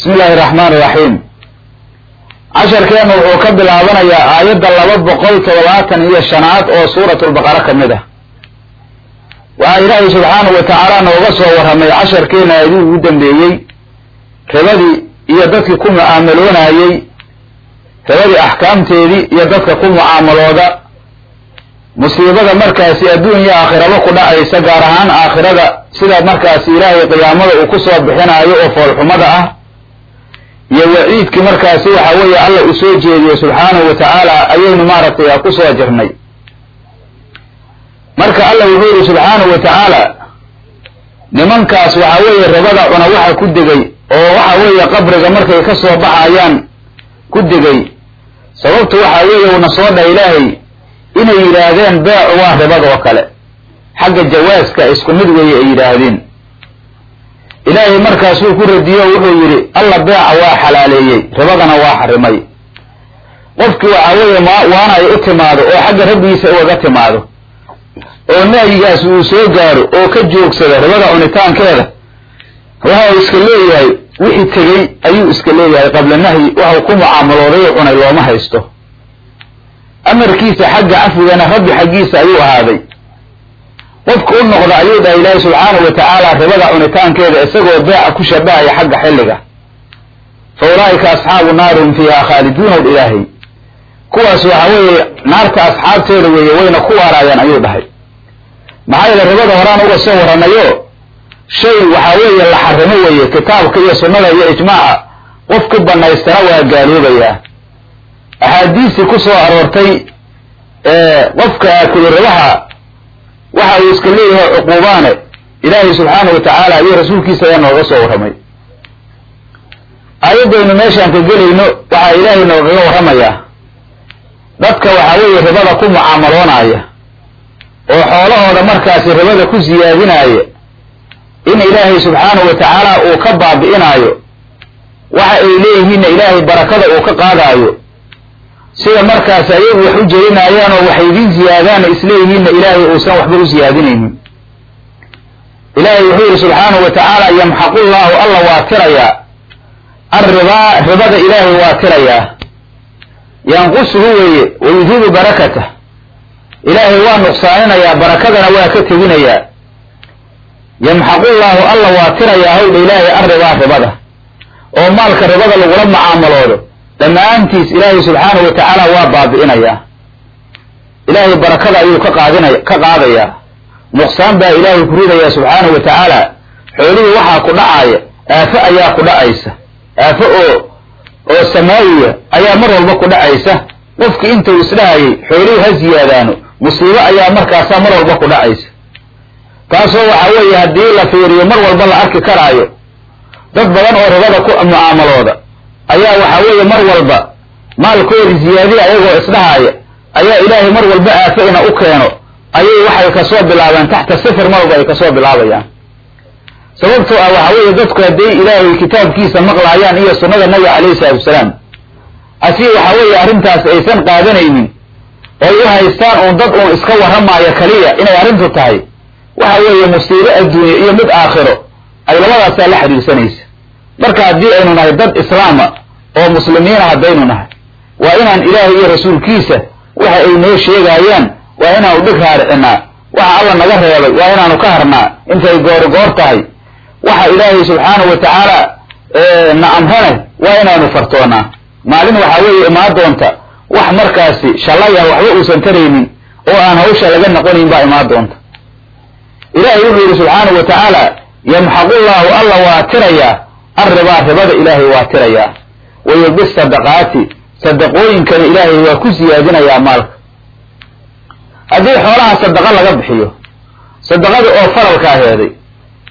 bismi illaahi raxmaan iraxiim casharkeenna wuxuu ka bilaabanayaa aayadda laba boqol toddobaatan iyo shanaad oo suuratulbaqara ka mid ah. Waxaa ilaahay subxaanahu wa tacaala nooga soo warramay casharkeenna aadii ugu dambeeyey rabadii iyo dadkii ku mucaamaloonayey rabadii axkaamteedii iyo dadka ku mucaamalooda. Musiibada markaasi adduun iyo aakhiraba ku dhacaysa gaar ahaan aakhirada sida markaasi ilaahay qiyaamada uu ku soo bixinayo oo foolxumada ah iyo waciidkii markaasi waxa weeye alla uu soo jeediyey subxaanahu wa tacaala ayaynu maaragtay ku soo jirnay. Marka alla wuxuu yihi subxaanahu wa tacaala nimankaas waxa weeye rabada cuna waxa ku degay oo waxa weeye qabriga markay ka soo baxayaan ku degay. Sababtu waxa weeye uuna soo dha ilaahay inay yidhaahdeen beecu waa ribad oo kale. Xagga jawaaska isku mid weeye ay yidhaahdeen ilaahay markaasuu ku radiyo wuxuu yidhi alla beeca waa xalaaleeyey ribadana waa xarimay. Qofkii waxa weeye waana ay u timaado oo xagga rabbigiisa ugaga timaado. Oo nahyigaas uu soo gaaro oo ka joogsada ribada cunitaankeeda waxa uu iska leeyahay wixii tegey ayuu iska leeyahay qabla nahyi waxau ku mucaamalooday oo cunay looma haysto. Amarkiisa xagga cafwigana rabbi xaggiisa ayuu ahaaday qofka u noqda ayuu dhahay ilaahi subxaanahu wa tacaala ribada cunitaankeeda isagoo beeca ku shabahaya xagga xilliga. Fa ulaa'ika asxaabu naari fiiha khaaliduunaw ilaahay. Kuwaas waxa weeye naarta asxaabteeda weeye wayna ku waaraayaan ayuu dhahay. Maxaa yeele ribada horaan uga soo warranayo shay waxa weeye la xarimo weeye kitaabka iyo sunnada iyo ijmaaca qofku banaystana waa gaaloobayaa axaadiistii ku soo aroortay qofka aakulu ribaha waxa uu iska leeyahay cuquubaane. Ilaahay subxaanahu wa tacaala iyo rasuulkiisa ayaa nooga soo warramay. Aayaddaynu meeshaan ka gelayno waxaa ilaahay noogaga warramayaa dadka waxa weeye ribada ku mucaamaloonaya. Oo xoolahooda markaasi ribada ku siyaadinaya in ilaahay subxaanahu wa tacaala uu ka baabi'inaayo. Waxa ay leeyihiinna ilaahay barakada uu ka qaadaayo sida markaasi ayagu wax u jerinaayaan oo waxay idiin ziyaadaana isleeyihiinna ilaahay uusan waxba u siyaadinaynin ilaahay wuxuu yihi subxaanahu wa tacaala yamxaqullahu alla waa tirayaa. Arribaa ribada ilaahay waa tirayaa. Yanqusuhu weeye wayudiibu barakatah ilaahay waa nuqsaaninayaa barakadana waa ka teginayaa. Yamxaqullahu alla waa tirayaa hawdha ilaahay arribaa ribada. Oo maalka ribada lagula mucaamaloodo dhammaantiis ilaahay subxaanahu wa tacaala waa baabi'inayaa ilaahay barakada ayuu ka qaadinaya ka qaadayaa nuqsaan baa ilaahay ku ridayaa subxaanahu wa tacaala xoolihii waxaa ku dhacaaya aafo ayaa ku dhacaysa. Aafo oo oo samaawiya ayaa mar walba ku dhacaysa. Qofkii intuu isdhahayay xoolihii ha siyaadaano musiibo ayaa markaasaa mar walba ku dhacaysa. Taasoo waxa weeye haddii la fiiriyo mar walba la arki karaayo. Dad badan oo ribada ku mucaamalooda ayaa waxa weeye mar walba maalkoodi ziyaadiya ayagoo isdhahaaya ayaa ilaahay mar walba aafo ina u keeno ayay waxay ka soo bilaabeen taxta sifir mar ay ka soo bilaabayaan. Sababtoo ah waxa weeye dadku hadday ilaahay kitaabkiisa maqlaayaan iyo sunnada nabiga salaatu wasalaam asi waxa weeye arrintaas aysan qaadanaynin oy u haystaan uun dad uun iska warramaayo kaliya inay arrintu tahay waxa weeye musiibo adduunye iyo mid aakhiro ay labadaasaa la xidhiirsanaysa marka haddii aynu nahay dad islaama oo muslimiina haddaynu nahay. Waa inaan ilaahay iyo rasuulkiisa waxa ay noo sheegaayaan waa inaanu dhig raaricinaa waxa alla naga reebay waa inaanu ka harnaa. Intay goorigoor tahay waxa ilaahay subxaanahu wa tacaala na amrane waa inaanu fartoonaa maalin waxaa weeye imaan doonta wax markaasi shallayah waxba uusan taraynin oo aan hawsha laga noqonayn baa imaan doonta. Ilaahay wuxuu yidhi subxaanahu wa tacaala yamxaqullahu alla waa tirayaa arribaa ribada ilaahay waa tirayaa wayubi sadaqaati sadaqooyinkana ilaahay waa ku siyaadinayaa maalka haddii xoolaha sadaqa laga bixiyo sadaqada oo faralka aheeday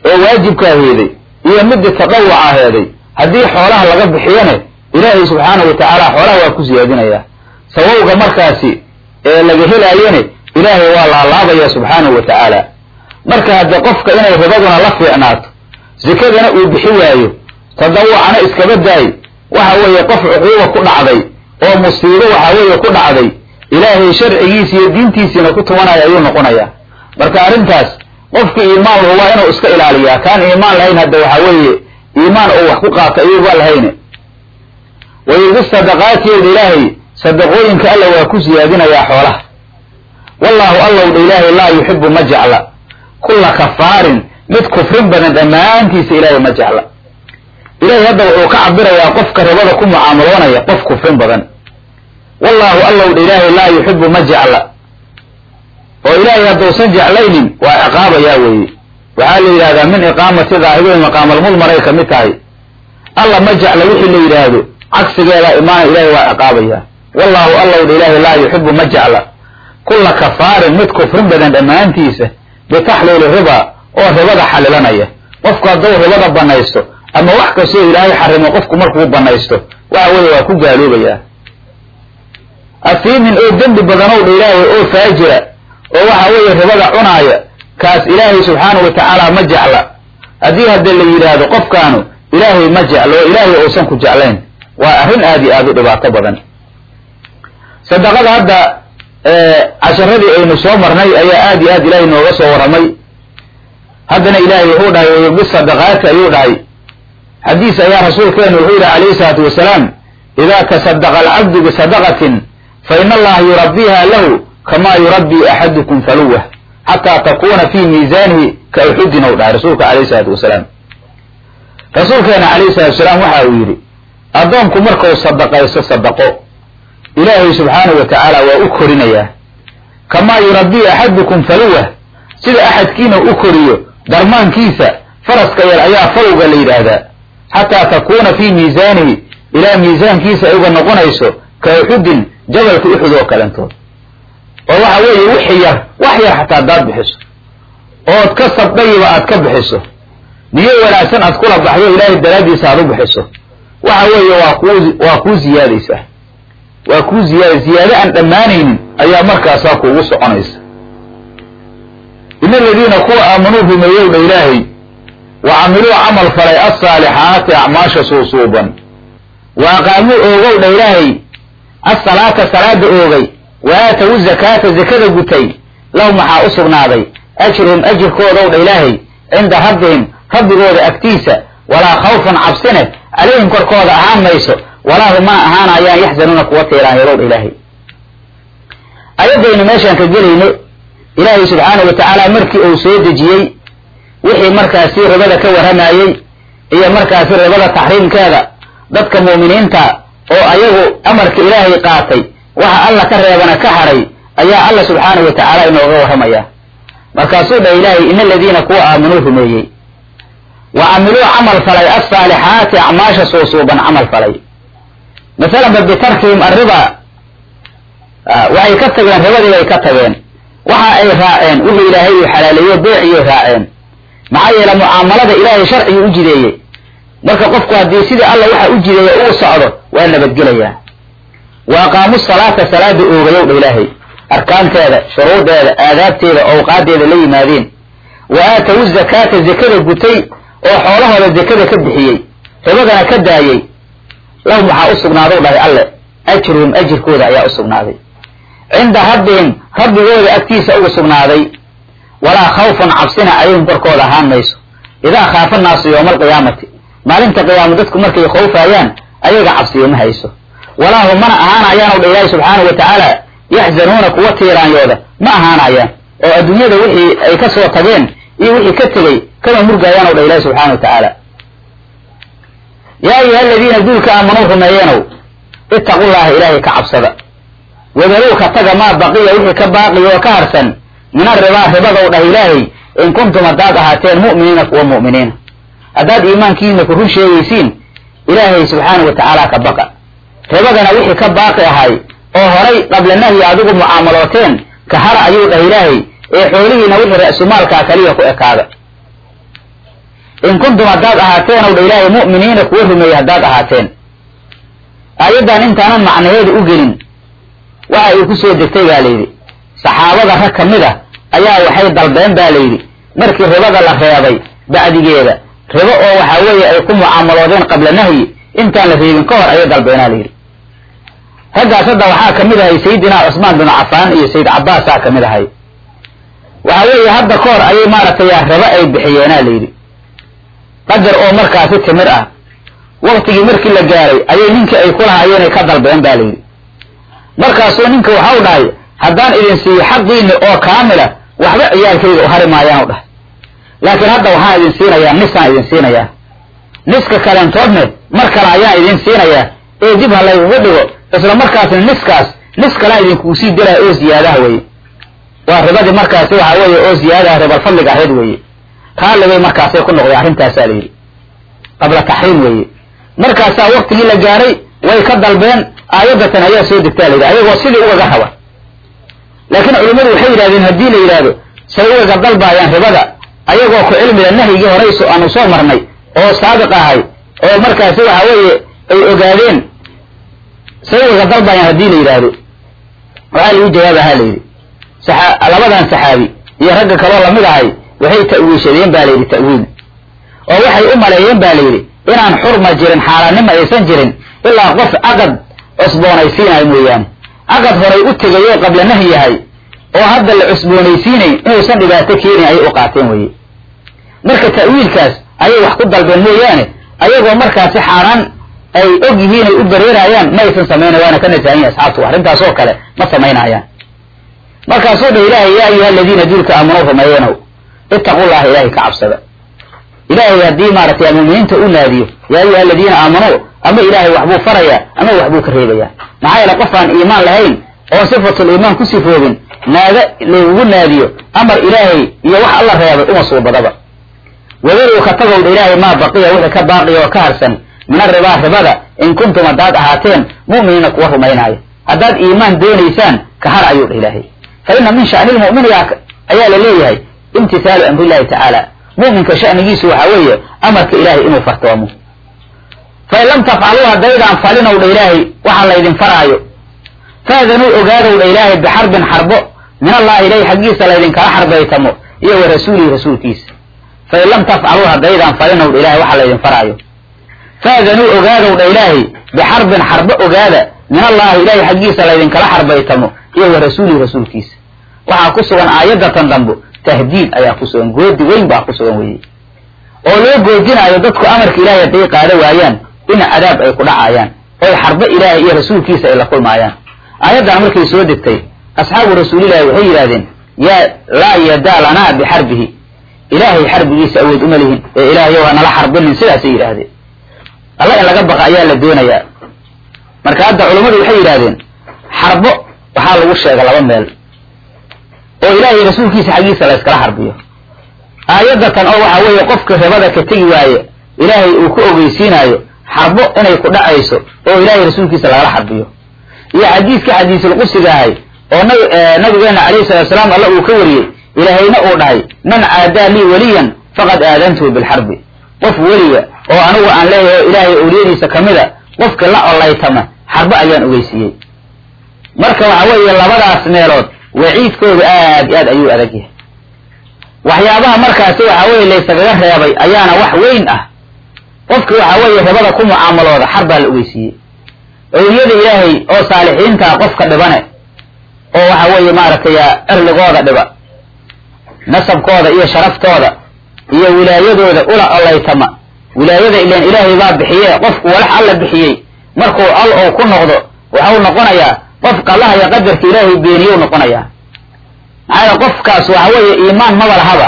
oo waajibka aheeday iyo midii tadawuca aheeday haddii xoolaha laga bixiyone ilaahay subxaanahu wa tacaala xoolaha waa ku siyaadinayaa sababga markaasi ee laga helaayone ilaahay waa laalaabaya subxaanahu wa tacaala. Marka hadde qofka inay ribaduna la fiicnaato sikadana uu bixi waayo tadawucana iskaba daay waxa weeye qof cuquuba ku dhacday oo musiibo waxa weeye ku dhacday ilaahay sharcigiisa iyo diintiisiina ku tumanaya ayuu noqonayaa marka arrintaas qofkii iimaan lahu waa inuu iska ilaaliyaa. Kaan iimaan lahayn hadda waxa weeye iimaan oo wax ku qaato ayuuba lahayne. Wayubi sadaqaati owdha ilaahay sadaqooyinka alla waa ku siyaadinayaa xoolaha. Wallaahu allowdha ilaahay laa yuxibu ma jecla. Kulla kafaarin mid kufrin badan dhammaantiisa ilaahay ma jecla ilaahay hadda wuxuu ka cabirayaa qofka ribada ku mucaamaloonaya qof kufrin badan. Wallaahu allowdha ilaahay laa yuxibu ma jecla. Oo ilaahay hadduusan jeclaynin waa ciqaabayaa weeye. Waxaa la yidhahdaa min iqaamati daahibiin maqaamalmudmaray ka mid tahay. Alla ma jecla wixii la yidhaahdo. Cagsigeeda imaana ilaahay waa ciqaabayaa wallaahu allowdha ilaahay laa yuxibu ma jecla. Kulla kafaarin mid kufrin badan dhammaantiisa bitaxliili riba oo ribada xalilanaya. Qofku hadduu ribada banaysto ama wax kastoo ilaahay xarimo qofku markuu banaysto waxa weeye waa ku gaaloobayaa. Afiimin oo dembi badanow dha ilaahay oo faajira oo waxa weeye ribada cunaaya kaas ilaahay subxaanahu wa tacaala ma jecla. Haddii hadda la yidhaahdo qofkaanu ilaahay ma jeclo oo ilaahay uusan ku jeclayn waa arrin aad iyo aad u dhibaato badan. Sadaqada hadda casharadii aynu soo marnay ayaa aad iyo aad ilaahay nooga soo warramay haddana ilaahay wuxuu dhahay wayubi sadaqaati ayuu dhahay xadiis ayaa rasuulkeenu wuxuu yihi calayhi salaatu wasalaam idaa tasadaqa alcabdu bisadaqatin fa ina allaha yurabbiha lahu kamaa yurabbii axadukum faluwah xataa takuna fii miisaanihi ka uxudin ou dhahay rasuulka calayhi salaatu wasalaam. Rasuulkeena calayhi salatu wasalaam waxa uu yidhi addoonku markuu sadaqaysto sadaqo ilaahay subxaanahu wa tacaala waa u korinayaa. Kamaa yurabbii axadukum faluwah sida axadkiina u koriyo darmaankiisa faraska yar ayaa falowga la yidhaahdaa xataa takuuna fii miisaanihi ilaa miisaankiisa ay noqonayso ka uxudin jabalka uxud oo kalentood oo waxa weeye wixii yar wax yar xataa haddaad bixiso. ood ka sabdhayiba aad ka bixiso. niyo wanaagsan aad kula baxdo ilaahay daraaddiisa aad u bixiso. waxa weeye waa kuu waa kuu ziyaadaysaa waa kuu ziyaada ziyaado aan dhammaanaynin ayaa markaasaa kuugu soconaysa. in aladiina kuwa aamanuu rumeeyow dha ilaahay wa camiluu camal falay alsaalixaati acmaasha suusuuban wa aqaamuu oogow dha ilaahay asalaata salaada oogay wa aatawu zakaata zakada gutay lahu maxaa u sugnaaday ajruhum ajirkoodaw dha ilaahay cinda rabbihim rabbigooda agtiisa walaa khawfun cabsine calayhim korkooda ahaan mayso walaa hum mana ahaanayaan yaxzanuuna kuwa tiiraanyadow dha ilaahay ayaddaynu meeshaan ka gelayno ilaahay subxaanahu wa tacaala markii uu soo dejiyey wixii markaasi ribada ka warramayey iyo markaasi ribada taxriimkeeda dadka mu'miniinta oo ayagu amarka ilaahay qaatay waxa alla ka reebana ka hadhay ayaa alla subxaanahu wa tacaala inooga warramaya. Markaasuu dha ilaahay in aladiina kuwa aaminuu rumeeyey. Wa camiluu camal falay alsaalixaati acmaasha suusuuban camal falay. Masalanba bitarkihim arriba waxay ka tageen ribadii bay ka tageen. Waxa ay raaceen wixii ilaahay uu xalaaleeyo beeciyay raaceen maxaa yeele mucaamalada ilaahay sharcigu u jideeyey. Marka qofku haddii sidii alla waxa u jideeya uu socdo waa nabadgelayaa wa aqaamu salaata salaada oogayow dha ilaahay. Arkaanteeda shuruudeeda aadaabteeda owqaadeeda la yimaadeen. Wa aatawu zakaata zakada gutay oo xoolahooda zakada ka bixiyey. Ribadana ka daayey. Lahu maxaa u sugnaadow dhahay alle ajruhum ajirkooda ayaa u sugnaaday. Cinda rabbihim rabbigooda agtiisa ugu sugnaaday walaa khawfun cabsina calayhim korkooda ahaan mayso. Idaa khaafa naasu yowma alqiyaamati maalinta qiyaamo dadku markay khawfaayaan ayaga cabsiyo ma hayso. Walaa hum mana ahaanayaanow dha ilaahi subxaanahu wa tacaala yaxzanuuna kuwa tiiraanyooda ma ahaanayaan. Oo adduunyada wixii ay ka soo tageen iyo wixii ka tegey kama murgaayaanow dha ilaahi subxaana wa tacaala. Yaa ayuha aladiina duulka aamanuu rumeeyeenow ittaqullaha ilaahay ka cabsada. Wadarow ka taga maa baqiya wixii ka baaqiya oo ka harsan min aribaa ribadow dhah ilaahay in kuntum haddaad ahaateen mu'miniina kuwa mu'miniina haddaad iimaankiina ku run sheegaysiin ilaahay subxaana wa tacaala ka baqa ribadana wixii ka baaqi ahay oo horay qabla nahyi adigu mucaamalooteen ka hara ayuu dhah ilaahay ee xoolihiina wixii ra'sumaalkaa kaliya ku ekaada in kuntum haddaad ahaateenow dha ilaahay mu'miniina kuwa rumeeyey haddaad ahaateen aayaddan intaanan macnaheeda u gelin waxa ay ku soo degtay baa layidhi saxaabada rag ka mid a ayaa waxay dalbeen baa layidhi markii ribada la reebay bacdigeeda. Ribo oo waxaa weeye ay ku mucaamaloodeen qabla nahyi intaan la reebin ka hor ayay dalbeenaa layidhi. Raggaas hadda waxaa ka mid ahay sayidina cusmaan binu cafaan iyo sayid cabaasaa ka mid ahay. Waxa weeye hadda ka hor ayay maaragtay ribo ay bixiyeenaa layidhi. Qadar oo markaasi timir ah waktigii markii la gaaray ayay ninkii ay ku lahaayeenay ka dalbeen ba layidhi. Markaasuu ninka waxau dhahay haddaan idin siiyo xaqiini oo kaamila waxba ciyaalkayga hari maayaan u dhahay laakiin hadda waxaan idin siinayaa nisaan idin siinayaa. Niska kalentoodne mar kale ayaan idin siinayaa. Ee dib ha laygugu dhigo isla markaasna niskaas nis kalaan idinkugu sii diraya oo ziyaadaha weeye. Waa ribadii markaasi waxa weeye oo ziyaadaha ribal fadliga ahayd weeye. Raalligay markaasay ku noqdeen arrintaasaa la yidhi. Qabla taxriim weeye. Markaasaa waktigii la gaaray way ka dalbeen aayadatan ayaa soo degtaa la yidhi. Ayagoo sidii ugaga raba laakiin culimmadu waxay yidhahdeen haddii la yidhaahdo say ugaga dalbaayaan ribada ayagoo ku cilmila nahyigii horey aanu soo marnay oo saabiq ahay oo markaasi waxa weeye ay ogaadeen say ugaga dalbaayaan haddii la yidhaahdo. Waxaa lagu jawaabahaa la yidhi. Labadan saxaabi iyo ragga kaloo la mid ahay waxay ta'wiishadeen ba la yidhi ta'wiil oo waxay u maleeyeen ba la yidhi inaan xurma jirin xaaraannima aysan jirin ilaa qof caqad cusboonaysiinayo mooyaane caqad horay u tegay oo qabla nahy yahay oo hadda la cusboonaysiinayn inuusan dhibaato keenin ayay u qaateen weye marka ta'wiilkaas ayay wax ku dalbeen mooyaane ayagoo markaasi xaaraan ay og yihiin ay u bareerayaan ma aysan samaynayan waana ka nasahan yahi asxaabtu arrintaas oo kale ma samaynayaan. Markaasuu dha ilaahay yaa ayuha aladiina duulka aamanuu rumeeyenow ittaqullaha ilaahay ka cabsada ilaahay haddii maaragtay muminiinta u naadiyo yaa ayuha aladiina aamanuu ama ilaahay waxbuu farayaa ama waxbuu ka reebayaa. Maxaa yeele qof aan iimaan lahayn oo sifatul iimaan ku sifoobin naada laygugu naadiyo amar ilaahay iyo wax alla reebay uma suubadaba wadaru ka tagowdha ilaahay maa baqiya wixii ka baaqiya oo ka harsan min aribaa ribada in kuntum haddaad ahaateen mu'miniina kuwa rumaynaaya haddaad iimaan doonaysaan ka har ayuu dha ilaahay. Fa ina min sha'ni lmu'mini ayaa la leeyahay imtisaalu amrillahi tacaala mu'minka sha'nigiisu waxaa weeye amarka ilaahay inuu fartoomo. Fain lam tafcaluu haddaydaan falinow dha ilaahay waxa laydin faraayo. Faadanuu ogaadow dha ilaahay bixarbin xarbo min allahi ilahi xaggiisa laydinkala xarbaytamo iyo wa rasuulihi rasuulkiisa. Fain lam tafcaluu haddaydaan falinow dha ilahay waxa laydin faraayo. Faadanuu ogaadow dha ilaahay bixarbin xarbo ogaada min allahi ilahi xaggiisa laydinkala xarbaytamo iyo wa rasuulihi rasuulkiisa. Waxaa ku sugan aayadatan dambo tahdiid ayaa ku sugan goodi weyn baa ku sugan weye oo loo goodinaayo dadku amarka ilahay hadday qaado waayaan in cadaab ay ku dhacayaan oy xarbo ilaahay iyo rasuulkiisa ay la kulmaayaan aayaddan markay soo degtay asxaabu rasuulillahi waxay yidhahdeen yaa laa yadaa lanaa bixarbihi. Ilaahay xarbigiisa awood uma lihin ee ilaahayow ha nala xarbinin sidaasay yidhaahdeen. Alla in laga baqa ayaa la doonayaa. Marka hadda culammadu waxay yidhahdeen xarbo waxaa lagu sheega laba meel oo ilaahay rasuulkiisa xaggiisa la yskala xarbiyo aayadatan oo waxaa weeye qofka ribada ka tegi waaye ilaahay uu ku ogeysiinaayo xarbo inay ku dhacayso oo ilaahay rasuulkiisa lagala xarbiyo iyo xadiiska xadiisulqusiga ahay oo nabigeena calayhi salatu salaam alla uu ka wariyey ilaahayna uu dhahay man caadaa lii weliyan faqad aadantuhu bilxarbi qof weliga oo anigu aan leeyahay oo ilaahay awliyadiisa kamida qofka la collaytama xarbo ayaan ogeysiiyey. Marka waxa weeye labadaas meelood waciidkooda aad i aad ayuu adag yahay. Waxyaabaha markaasi waxa weye laysagaga reebay ayaana wax weyn ah. Qofki waxa weeye ribada ku mucaamalooda xar baa la ogeysiiyey. Awliyada ilaahay oo saalixiintaa qofka dhibane oo waxa weeye maaragtay erligooda dhiba nasabkooda iyo sharaftooda iyo wilaayadooda ula olaytama wilaayada ilan ilaahay baa bixiye qofku walax alla bixiyey. Markuu al oo ku noqdo waxau noqonayaa qof qallaha iyo qadarka ilaahay beeniyow noqonayaa. Maxaa qofkaas waxa weeye iimaan maba lahaba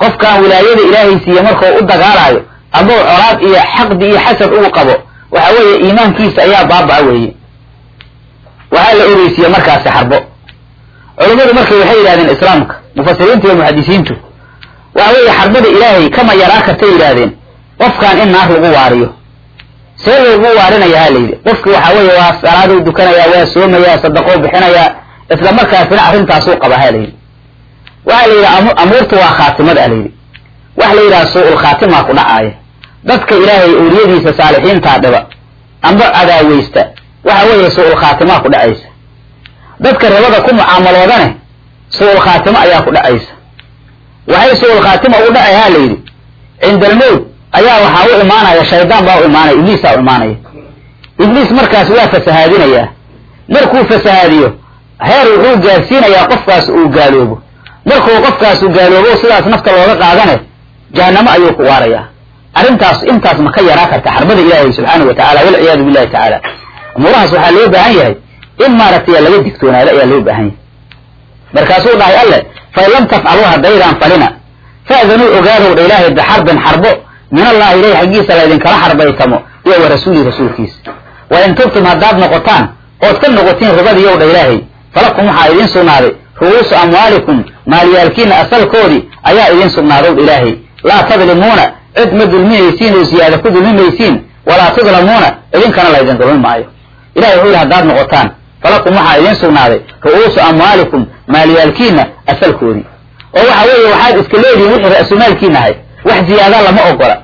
qofkan wilaayada ilaahay siiye markuu u dagaalaayo aduu colaad iyo xaqdi iyo xasad ugu qabo waxa weeye iimaankiisa ayaa baaba-a weeye. Waxaa la ogeysiiye markaasi xarbo. Culammadu markay waxay yidhahdeen islaamka mufasiriinta iyo muxadisiintu waxa weeye xarbada ilaahay kama yaraa kartay yidhaahdeen. Qofkan in naar lagu waariyo see loogu waarinaya ha layidhi qofki waxa weeye waa salaaduu dukanayaa waa soomayaa sadaqou bixinayaa isla markaasina arrintaasuu qaba ha layidhi waxaa la yidhi amuurta waa khaatimada a layidhi waxa la yidhaha suu-ul ku dhacaaya dadka ilaahay awliyadiisa saalixiintaa dhiba amba cadaaweysta waxa weeye suu-ul khaatimaa ku dhacaysa. Dadka ribada ku mucaamaloodane suu-ul khaatimo ayaa ku dhacaysa. Waxay suu-ul khaatima ugu dhacay ha layidhi cindalmowd ayaa waxaa u imaanaya shaydaan baa u imaanaya ibliisaa u imaanaya. Ibliis markaas waa fasahaadinayaa markuu fasahaadiyo heer wuxuu gaarsiinayaa qofkaas uu gaaloobo. Markuu qofkaasu gaaloobo sidaas nafta looga qaadane jahanamo ayuu ku waarayaa arrintaas intaas ma ka yaraa karta xarbada ilaahay subxaanahu wa tacala walciyaadu billahi tacaala. Umuurahaas waxaa loo baahan yahay in maaragtay laga digtoonaado ayaa loo baahan yahay. Markaasuu dhahay alle fain lam tafcaluu haddaydaan falina. Fa'danuu ogaadow dha ilaahay bixarbin xarbo min allahi ilahi xaggiisa laydinkala xarbaytamo iyo wa rasuulihi rasuulkiisa. Wa in tubtum haddaad noqotaan ood ka noqotiin ribadiyow dha ilaahay falakum waxaa idiin sugnaaday ru'uusu amwaalikum maalyaalkiina asalkoodii ayaa idiin sugnaadow ilaahay. Laa tadlimuuna cid ma dulminaysiin oo ziyaada ku dulmimaysiin walaa tudlamuuna idinkana laydin dulmi maayo. Ilahay wuxuu yihi haddaad noqotaan falakum waxaa idiin sugnaaday ru'uusu amwaalikum maalyaalkiina asalkoodii. Oo waxa weeye waxaad iska leedihiin wixii ra'sumaalkiina ahay wax ziyaada lama ogola.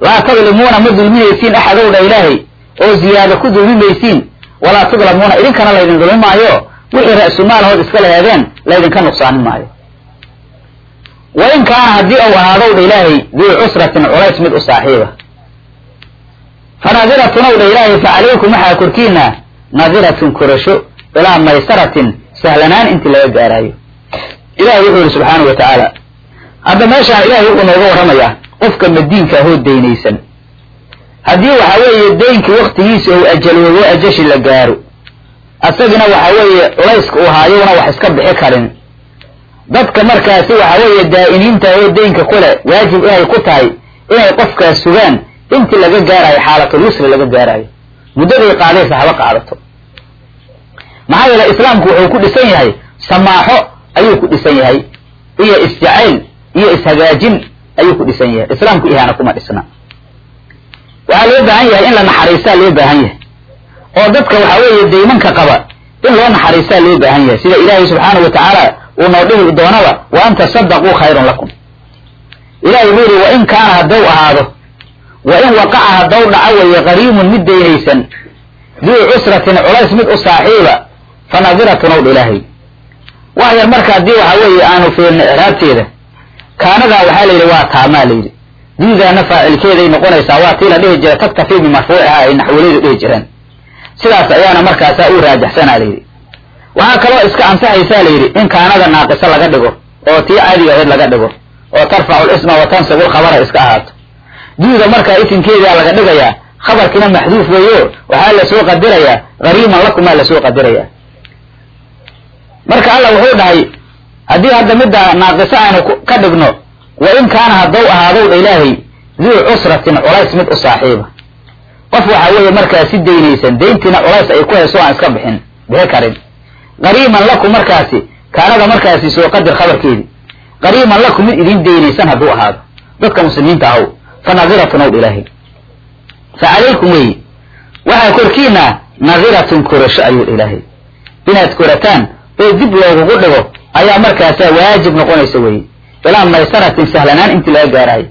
Laa tadlimuuna ma dulminaysiin axadow dha ilaahay oo ziyaada ku dulmimaysiin walaa tudlamuuna idinkana laydin dulmi maayo. Wixii ra'sumaalahood iska laheedeen laydinka nuqsaanin maayo. Wa in kaana haddii uu ahaadow dha ilaahay duu cusratin culays mid u saaxiiba. Fa naadiratun ow dha ilaahay fa calaykum waxaa korkiina naadiratun korasho ilaa maysaratin sahlanaan intii laga gaaraayo. Ilahay wuxuu yihi subxaanau wa tacaala hadda meeshaan ilahay wuxuu nooga warramayaa qofka madiinka ahoo daynaysan. Haddii waxa weeye daynkii waktigiisa ou ajaloobo ajashi la gaaro. Asagina waxa weeye culayska uu haayowna wax iska bixi karin. Dadka markaasi waxa weeye daa'iniinta oo daynka kule waajib inay ku tahay inay qofkaas sugaan intii laga gaarayo xaalatul yusri laga gaarayo. Muddaday qaadaysa haba qaadato. Maxaa yeele islaamku wuxuu ku dhisan yahay samaaxo ayuu ku dhisan yahay iyo isjacayl iyo ishagaajin ayuu ku dhisan yahay. Islaamku ihaana kuma dhisna. Waxaa loo baahan yahay in la naxariistaa loo baahan yahay. Oo dadka waxa weeye daymanka qaba in loo naxariistaa loo baahan yahay. Sida ilaahay subxaanahu wa tacaala uu noo dhihi doonaba wa an tasadaquu khayrun lakum. Ilahay wuxuu yihi wa in kaana hadduu ahaado wa in waqaca hadduu dhaco weeye qariimun mid daynaysan duu cusratin culays mid u saaxiiba fa nadiratun ow ilaahay. Wax yar marka haddii waxa weeye aanu fiirno icraabteeda kaanadaa waxaa la yidhi waa taamaa la yidhi. Diidaana faacilkeeday noqonaysaa waa tii la dhihi jira taktafii bimarfuuciha ay naxwalaydu dhihi jireen. Sidaas ayaana markaasaa u raajaxsanaa la yidhi. Waxaa kaloo iska ansaxaysaa la yidhi in kaanada naaqiso laga dhigo oo tii caadiga ahayd laga dhigo oo tarfacu lisma wa tansibu lkhabara iska ahaato. Diida markaa isimkeedaa laga dhigayaa khabarkiina maxduuf weeyo waxaa la soo qadirayaa hariiman lakumaa la soo qadirayaa. Marka alla wuxuu dhahay haddii hadda midda naaqiso aynu ka dhigno wa in kaana haddou ahaadow dha ilaahay duu cusratin culays mid u saaxiiba. Qof waxa weeye markaa si daynaysan dayntiina culays ay ku hayso aan iska bixin. Bixi karin. Qariiman lakum markaasi kaanada markaasi soo qadir khabarkeedii qariiman lakum mid idin daynaysan hadduu ahaado. Dadka muslimiinta ahow fa nadiratun ow dha ilaahay. Fa calaykum weyi waxaa korkiina nadiratun korasho ayuu ilaahay. Inaad korataan oo dib loogugu dhigo ayaa markaasaa waajib noqonaysa weye ilaa maysaratin sahlanaan intii laga gaaraayo.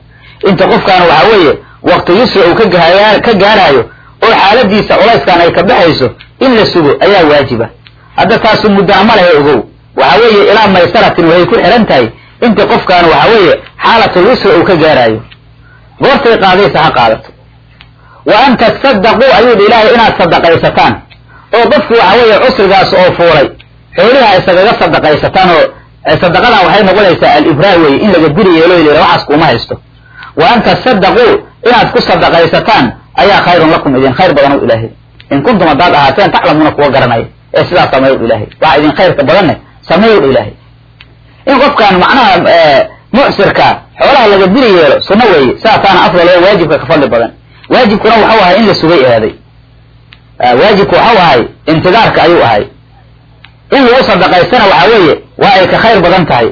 Inta qofkaana waxaa weeye wakti yusri uu ka gaaraayo oo xaaladiisa culayskan ay ka baxayso in la sugo ayaa waajiba. Hadda taasu muddaama lehe ogow. Waxa weeye ilaa maysaratin waxay ku xihan tahay inta qofkaana waxa weeye xaalatul yusri uu ka gaaraayo. Goortay qaadaysa ha qaadato. Wa an tasadaquu ayuu dha ilaahay inaad sadaqaysataan oo qofki waxa weeye cusrigaas oo fuulay xooliha isagaga sadaqaysataan oo sadaqadan waxay noqonaysaa alibraa weye in laga diri yeelo la waxaas kuuma haysto. Wa an tasadaquu inaad ku sadaqaysataan ayaa khayrun lakum idin khayr badan o ilaahay. In kuntum haddaad ahaateen taclamuuna kuwa garanaya ee sidaas sameeyow ilaahay. Waa idin khayrka badanne sameeyow ilaahay. In qofkaan macnaha mucsirka xoolaha laga diri yeelo sunno weeye saasaana afdal waajibka ka fadli badan. Waajibkuna waxau ahay in la sugay aaday waajibku waxau ahay intidaarka ayuu ahay in lagu sadaqaystana waxa weeye waa ay ka khayr badan tahay.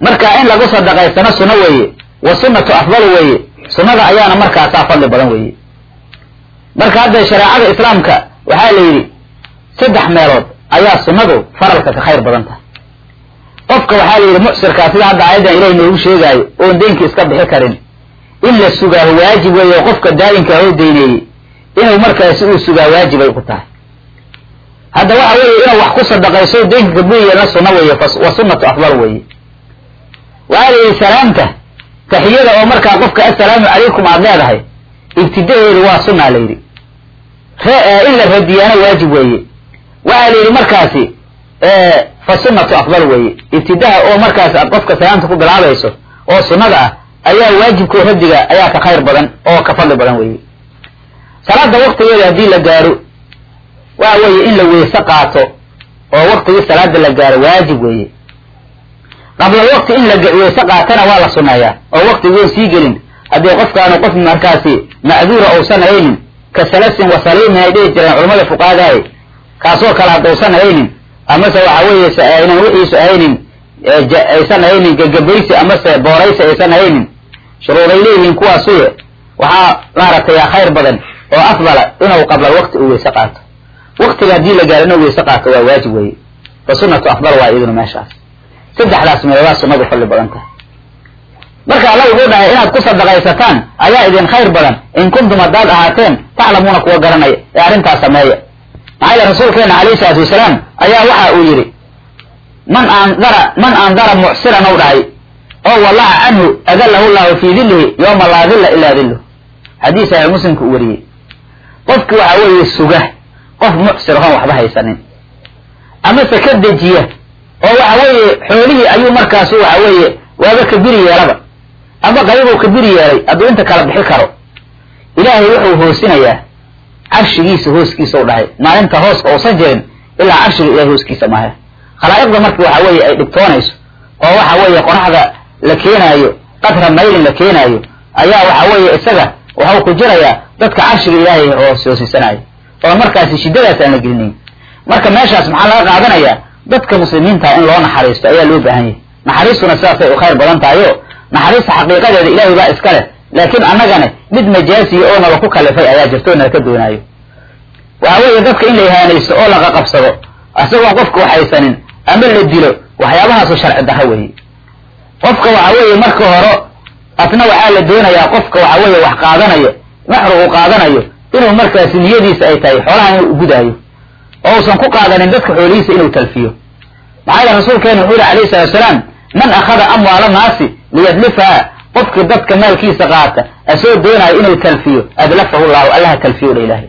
Marka in lagu sadaqaystana sunno weeye wa sunnatu afdal weeye sunnada ayaana markaasaa fadli badan weeye. Marka hadda shareecada islaamka waxaa la yidhi saddex meelood ayaa sunnadu faralka ka khayr badan tahay. Qofka waxaa la yidhi mucsirkaa sida hadda aayaddan ilahi noogu sheegaayo oon deynka iska bixi karin. In la sugaa waajib weeye oo qofka daayinka oo dayneeyey inuu markaasi uu sugaa waajibay ku tahay hadda waxa weeye inuu wax ku sadaqayso deynka kabuyeelna sunno weeye wa sunnatu afdal weeye. Waxaa la yidhi salaamta taxiyada oo markaa qofka assalaamu calaykum aada leedahay ibtidaheedu waa sunnaa la yidhi. In la radiyaana waajib weeye. Waxaa la yidhi markaasi fa sunnatu afdal weeye. Ibtidaha oo markaas aad qofka salaamta ku bilaabayso oo sunnada ah ayaa waajibkoo radiga ayaa ka khayr badan oo ka fadli badan weeye. Salaada waktigeeda haddii la gaaro waxa weeye in la weyse qaato oo waktigii salaada la gaaro waajib weeye. Qabla waqti in la weyse qaatana waa la sunneeyaa oo waktigoon sii gelin. Haddii qofkaanu qof markaasi macduura uusan haynin ka salasin wa saliimin ay dhihi jireen culamada fuqahadaay kaasoo kale haddausan haynin amase waxa weeye aynan wixiisu haynin aysan haynin gegabaysi amase booraysi aysan haynin shuruuday leeyihiin kuwaasuye waxaa maaragtay khayr badan oo afdala inuu qabla waqti uu weyse qaato waktiga haddii la gaaro inuu weyse qaato waa waajib weeye fa sunnatu afdal waa iyaduna meeshaas saddexdaas meelbaa sunnadu fadli badan tahay marka alla wuxuu dhahay inaad ku sadaqaysataan ayaa idin khayr badan in kuntum haddaad ahaateen taclamuuna kuwa garanaya ee arrintaas sameeya maxaa yeele rasuulkeena calayhi salaatu wasalaam ayaa waxa uu yidhi man andara man andara mucsiran ou dhahay oo walaca canhu adallahu llahu fii dillihi yowma laa dilla ilaa dilluh xadiis saxiix muslimka uu wariyey qofki waxa weeye suga qof mucsir oon waxba haysanin. Amase ka dejiya oo waxa weeye xoolihii ayuu markaasu waxa weeye waaba kabiri yeelaba. Ama qaybuu kabiri yeelay hadduu inta kala bixi karo ilaahay wuxuu hoosinayaa carshigiisa hooskiisa u dhahay. Maalinta hooska uusan jirin ilaa carshiga ilahay hooskiisa maaha khalaa'iqda marka waxa weeye ay dhibtoonayso oo waxa weeye qoraxda la keenaayo qadra maylin la keenaayo ayaa waxa weeye isaga waxau ku jirayaa dadka carshiga ilaahay hoos hoosisanaayo oo markaasi shiddadaas aan la gelinayn marka meeshaas maxaa laga qaadanayaa dadka muslimiinta in loo naxariisto ayaa loo baahan yahay. Naxariistuna sidaasay u khayr badan tahay o naxariista xaqiiqadeeda ilaahay baa iska leh. Laakiin annagane mid majaasiya oo nala ku kalifay ayaa jirto nala ka doonaayo. Waxa weeye dadka in la ihaanaysto oo laqa qabsado isagoon qofka waxaysanin ama la dilo waxyaabahaasu sharci darro weeye. Qofka waxa weeye marka hore asna waxaa la doonayaa qofka waxa weeye wax qaadanayo maxru uu qaadanayo inuu markaasi niyadiisa ay tahay xoolaha inuu gudaayo oo usan ku qaadanin dadka xoolihiisa inuu talfiyo. Maxaa yeele rasuulkeena wuxuu yihi alayhi salatu salaam man akhada amwaala naasi liyadlifaha qofkii dadka maalkiisa qaata asoo doonayo inuu talfiyo adlafahu llahu allaha talfiyo dha ilaahay.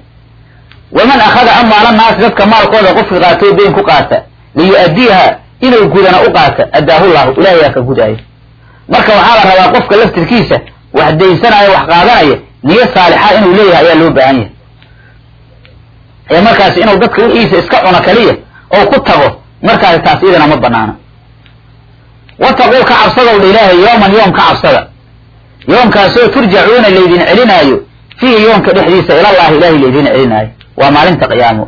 Waman akhada amwaala naasi dadka maalkooda qofkii qaatoo deyn ku qaata liyu'addiyaha inuu gudana u qaata addaahu llahu ilahay yaa ka gudaayo. Marka waxaa la rabaa qofka laftirkiisa wax daynsanaya wax qaadanaya niyo saalixa inuu leeyahay ayaa loo baahan yahay. Ee markaasi inuu dadka wixiisa iska cuno kaliya oo ku tago markaasi taas iyadana ma banaana wataquu ka cabsadow dha ilaahay yooman yoom ka cabsada. Yoomkaasoo turjacuuna laydin celinaayo fiihi yoomka dhexdiisa ilallahi ilahay laydin celinaayo. Waa maalinta qiyaamo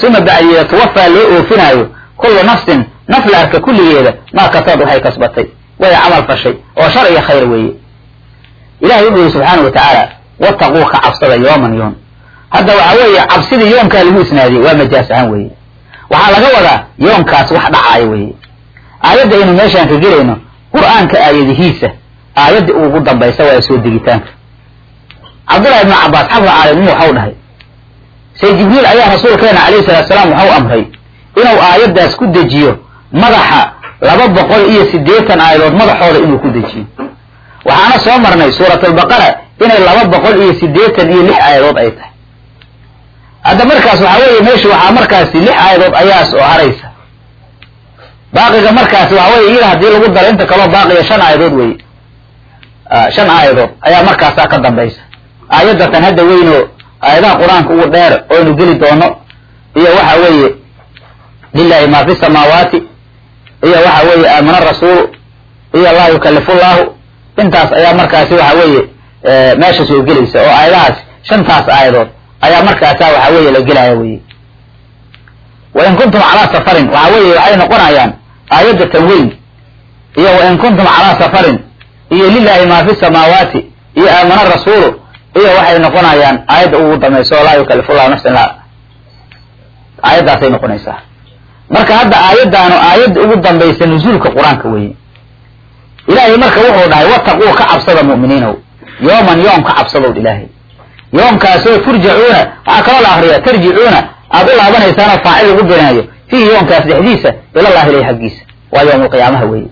suma bacdiyeeda tuwafaa loo oofinaayo kullu nafsin naf la arka kulligeeda maa kasabad waxay kasbatay. Way camal fashay oo shar iyo khayr weeye. Ilahay wuxuu yihi subxaana wa tacaala wataquu ka cabsada yooman yoom hadda waxa weeye cabsidii yoomkaa lagu isnaadiyey waa majaas ahaan weeye. Waxaa laga wadaa yoomkaas wax dhacaayo weeye. Aayadda aynu meeshaan ka gelayno qur'aanka aayadihiisa aayadda ugu dambaysa waa soo degitaanka cabdullahi ibnu cabaas xafra caalimmu waxau dhahay say jibriil ayaa rasuulkeena calayhi salatu salaam waxau amray inuu aayaddaas ku dejiyo madaxa laba boqol iyo siddeetan aayadood madaxooda inuu ku dejiyo. Waxaana soo marnay suuratulbaqara inay laba boqol iyo siddeetan iyo lix aayadood ay tahay. Hadda markaas waxaa weeye meesha waxaa markaasi lix aayadood ayaa soo haraysa. Baaqiga markaasi waxa weye iyada haddii lagu daro inta kaloo baaqiga shan aayadood weye shan aayadood ayaa markaasaa ka dambaysa. Aayadatan hadda weynoo aayadaha qur'aanka ugu dheer oynu geli doono iyo waxa weeye lilahi maa fi samaawaati iyo waxa weeye aamana rasuulu iyo laa yukalifu llahu intaas ayaa markaasi waxa weeye meesha soo gelaysa oo aayadahaas shantaas aayadood ayaa markaasaa waxa weeye la gelaya weye wain kuntum calaa safarin waxa weeye waxay noqonayaan aayadda tan weyn. Iyo wain kuntum calaa safarin iyo lilahi maa fi samaawaati iyo aamana rasuulu iyo waxay noqonayaan aayadda ugu dambaysa oo laa yukalifu llahu nafsan la aayaddaasay noqonaysaa. Marka hadda aayaddaanu aayadda ugu dambaysa nuzuulka qur'aanka weeye. Ilaahay marka wuxuu dhahay wataquu ka cabsada mu'miniinow yooman yoom ka cabsadow ilaahay yoomkaasoo turjacuuna waxaa kaloo la akriya tarjicuuna aada u laabanaysaanoo faacil lagu binayo fiihi yoomkaas dhexdiisa ilallahi ilahi xaggiisa waa yowmulqiyaamaha weeye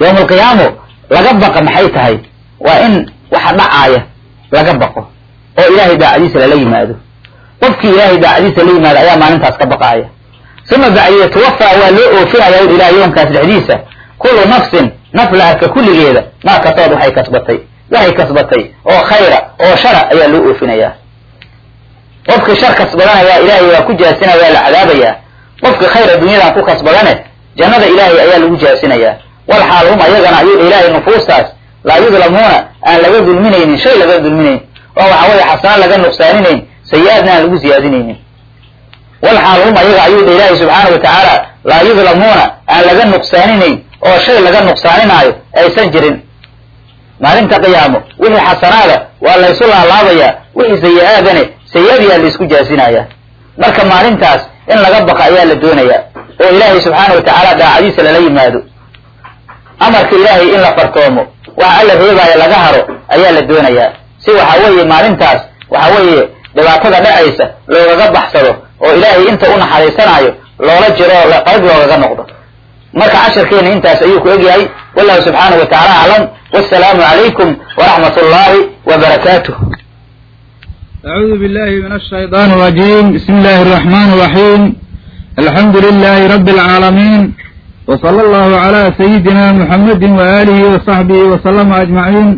yowmulqiyaamo laga baqa maxay tahay waa in waxa dhacaaya laga baqo oo ilaahay daacadiisa lala yimaado qofkii ilaahay daacadiisa la yimaado ayaa maalintaas ka baqaaya suma bacdiye tuwafaa waa loo oofinaya ilahay yoomkaas dhexdiisa kullu nafsin naf arka kulligeeda maa kasaad waxay kasbatay waxay kasbatay oo khayra oo shara ayaa loo oofinayaa. Qofkii shar kasbadanaya ilaahay waa ku jaasinaya waa la cadaabayaa qofkii khayr adduunyadan ku kasbadane jannada ilaahay ayaa lagu jaasinayaa. Wal xaal hum ayagana ayuu ilaahay nufuustaas laa yudlamuuna aan laga dulminaynin shay laga dulminayn oo waxa weye xasano laga nuqsaaninayn sayi-aadna aan lagu siyaadinaynin wal xaal hum ayaga ayuu ilaahay subxaana wa tacaala laa yudlamuuna aan laga nuqsaaninayn oo shay laga nuqsaaninaayo aysan jirin maalinta qiyaamo. Wixii xasanaada waa laysu laalaabayaa wixii sayi-aadane sayi-adiyaa laysku jaasinaya marka maalintaas in laga baqa ayaa la doonayaa oo ilaahay subxaana wa tacaala daacadiisa lala yimaado. Amarka ilaahay in la fartoomo waxa alla reebaayo laga haro ayaa la doonayaa. Si waxa weeye maalintaas waxa weeye dhibaatada dhacaysa loogaga baxsado oo ilaahay inta u naxariisanaayo loola jiro qayb loogaga noqdo marka casharkeena intaas ayuu ku egyahay. Wallahu subxaanahu wa tacaala aclam wassalaamu calaykum waraxmat ullahi wabarakaatuh acuudu billahi min ashaytaan alrajiim bismi illahi araxmaan araxiim alxamdu lilahi rabbi alcaalamiin wsala allahu cala sayidina muxamadi waaalihi wasaxbihi wasalama ajmaciin.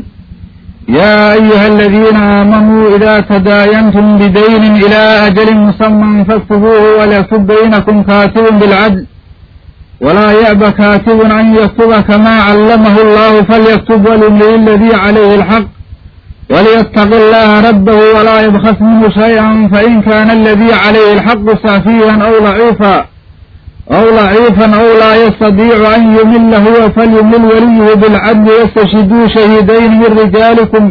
Ya ayuha aladiina aamanuu ida tadaayantum bidaynin ila ajali musaman faktubuuhu walyaktu baynakum kaatibun bilcadl walaa ya'ba kaatibun an yaktuba kamaa callamahu allahu falyaktub walimri'i aladii calayhi alxaq walyataqi allaha rabbahu walaa yabkhas minhu shay-an fain kaana aladii calayhi alxaqu saafiyan aw laciifa aw laciifan aw laa yastadiicu an yumila huwa falyumil waliyuhu bilcadli wastashiduu shahiidayni min rijaalikum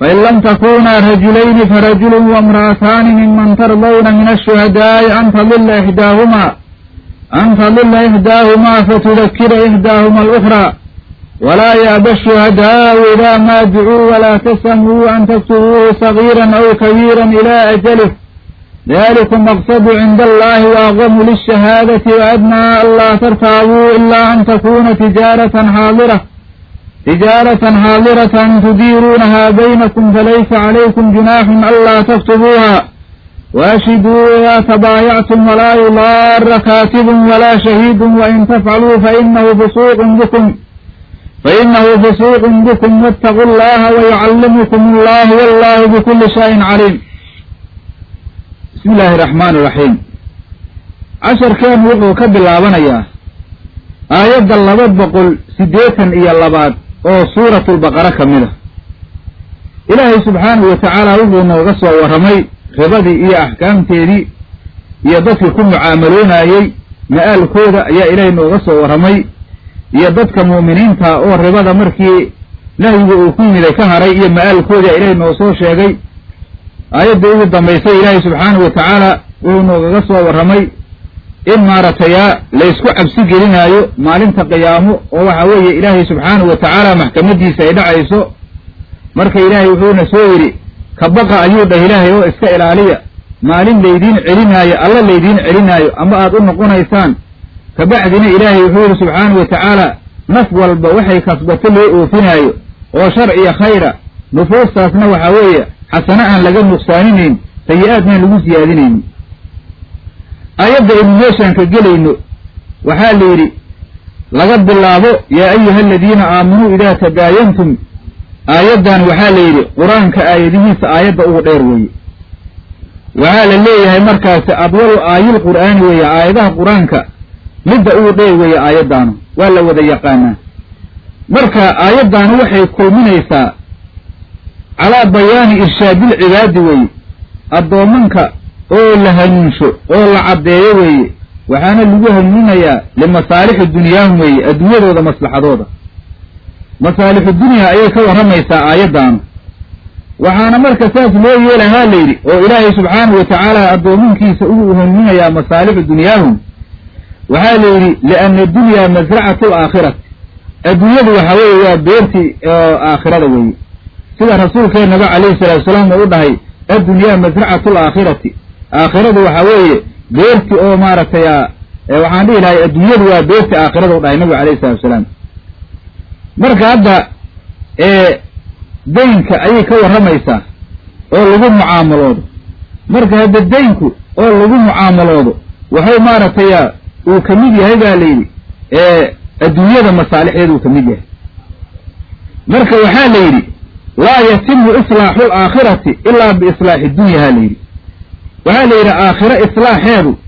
fain lam takunaa rajulayni farajulun waimra'ataani miman tardawna min ashuhadaa'i an tadilla ixdaahumaa أن تضل إحداهما فتذكر إحداهما الأخرى ولا يأبى الشهداء إذا ما دعوا ولا تسموا أن تكتبوه صغيرا أو كبيرا إلى أجله ذلكم مقصد عند الله وأعظم للشهادة وأدنى ألا ترتابوا إلا أن تكون تجارة حاضرة تجارة حاضرة تديرونها بينكم فليس عليكم جناح ألا تكتبوها وأشهدوا إذا تبايعتم ولا يضار كاتب ولا شهيد وإن تفعلوا فإنه فسوق بكم فإنه فسوق بكم واتقوا الله ويعلمكم الله والله بكل شيء عليم بسم الله الرحمن الرحيم عشر كان وقو كبلابنيا آيات اللبات بقول سديتا إيا اللبات أو سورة البقرة كاملة إلهي سبحانه وتعالى وقو نوغسوا ورمي ribadii iyo axkaamteedii iyo dadkii ku mucaamaloonayey ma-aalkooda ayaa ilaahay nooga soo warramay iyo dadka mu'miniinta oo ribada markii nahyiga uu ku yimiday ka haray iyo ma-aalkoodi a ilaahay noo soo sheegay. Aayadda ugu dambaysay ilaahay subxaanahu wa tacaala wuxuu noogaga soo waramay. In maaratayaa laysku cabsi gelinaayo maalinta qiyaamo oo waxaa weeye ilaahay subxaanahu wa tacaala maxkamaddiisa ay dhacayso. Marka ilaahay wuxuuna soo yidhi kabaqa ayuu dhah ilaahay oo iska ilaaliya. Maalin laydiin celinaayo alla laydiin celinaayo ama aad u noqonaysaan. Kabacdina ilaahay wuxuu yidhi subxaanahu wa tacaala naf walba waxay kasbato loo oofinaayo oo shar khayra. Nufuustaasna waxaa weeye xasano aan laga nuqsaaninayn sayi-aadnaan lagu siyaadinaynin aayadda aynu meeshaan ka gelayno waxaa la yidhi laga bilaabo yaa ayuha aladiina aamanuu idaa tadaayantum aayaddan waxaa la yidhi qur'aanka aayadihiisa aayadda ugu dheer weeye. Waxaa la leeyahay markaasi adwalu aayil qur'aani weeye aayadaha qur'aanka. Midda ugu dheer weeye aayaddaanu waa la wada yaqaanaa. Marka aayaddaanu waxay kulminaysaa calaa bayaani irshaadilcibaadi weeye. Addoomanka oo la hanuunsho oo la caddeeyo weeye. Waxaana lagu hanuuninayaa limasaalixi dunyaahum weeye adduunyadooda maslaxadooda masaalixu dunyaa ayay ka warramaysaa aayaddaanu waxaana marka saas loo yeelahaa la yidhi oo ilaahay subxaanahu wa tacaala addoominkiisa ugu hanuuninayaa masaalixu dunyaahum waxaa la yidhi lianna dunyaa masracatu alaakhirati adduunyadu waxaa weeye waa beertii aakhirada weeye. Sida rasuulkeennaba calayhi salatu wasalaam uu u dhahay addunyaa masracatu alaakhirati aakhiradu waxaa weeye beerti oo maaragtay waxaan dhihi lahay adduunyadu waa beerti aakhirada u dhahay nabigu alayhi salatu wasalaam marka hadda daynka ayay ka warramaysaa oo lagu mucaamaloodo marka hadda daynku oo lagu mucaamaloodo wuxuu maaragtay uu ka mid yahay baa layidhi adduunyada masaalixdeeduu ka mid yahay. Marka waxaa la yidhi laa yatimu islaaxu alaakhirati ilaa biislaaxi dunya ha la yidhi. Waxaa la yidhi aakhiro islaaxeedu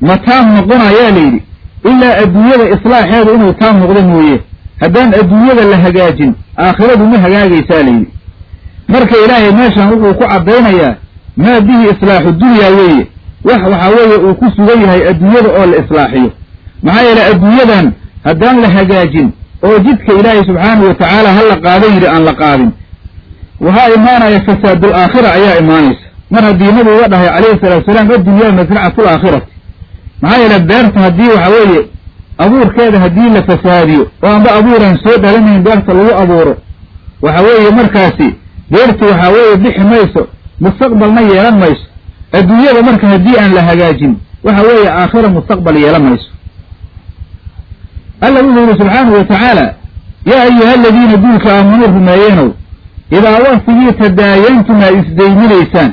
ma taam noqonayaa la yidhi ilaa adduunyada islaaxeedu inuu taam noqdo mooye haddaan adduunyada la hagaajin aakhiradu ma hagaagaysaa la yidhi. Marka ilaahay meeshan wuxuu ku caddaynayaa maa bihi islaaxu dunyaa weeye. Wax waxaa weeye uu ku sugan yahay adduunyada oo la islaaxiyo. Maxaa yeelay adduunyadan haddaan la hagaajin oo jidka ilaahay subxaanahu wa tacaala ha la qaadan yidhi aan la qaadin. Waxaa imaanaya fasaadul aakhira ayaa imaanaysa. Mar haddii nabigu ga dhahay calayhi salaatu salaam addunyaa masracatu laakhirati maxaa yeele beerta haddii waxa weeye abuurkeeda haddii la fasaadiyo oo amba abuuraan soo dhalanayn beerta lagu abuuro waxa weeye markaasi beertu waxaa weeye bixi mayso mustaqbalna yeelan mayso. Adduunyada marka haddii aan la hagaajin waxa weeye aakhira mustaqbal yeelan mayso. Alla wuxuu yihi subxaanahu wa tacaala yaa ayuha aladiina duulka aamanuu rumeeyeenow idaa waftigii tadaayantum aad isdayminaysaan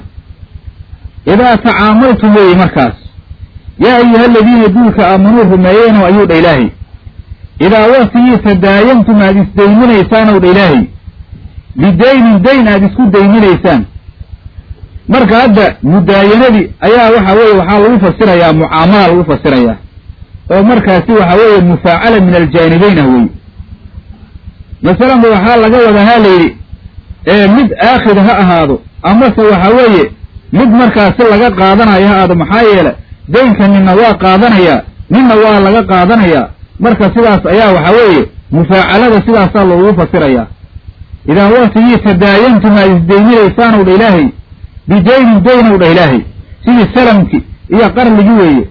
idaa tacaamaltum weeye markaas yaa ayuha aladiina duulka aamanuu rumeeyeenow ayuu dha ilaahay. Idaa waftigii tadaayantum aad isdayminaysaanow dha ilaahay. Bidaynin dayn aad isku dayminaysaan marka hadda mudaayanadii ayaa waxa weeye waxaa lagu fasirayaa mucaamala lagu fasirayaa. Oo markaasi waxa weeye mufaacala min aljaanibayn ah weye masalanba waxaa laga wadaa ha layidhi ee mid aakhid ha ahaado amase waxa weeye mid markaasi laga qaadanayo ha ahaado maxaa yeele daynka ninna waa qaadanayaa ninna waa laga qaadanayaa marka sidaas ayaa waxa weeye mufaacalada sidaasaa loogu fasirayaa idaa waktigii tadaayantum aad isdayminaysaanow dha ilaahay? Bidaynin daynow dha ilaahay. Sidii salamki iyo qarligi weeye.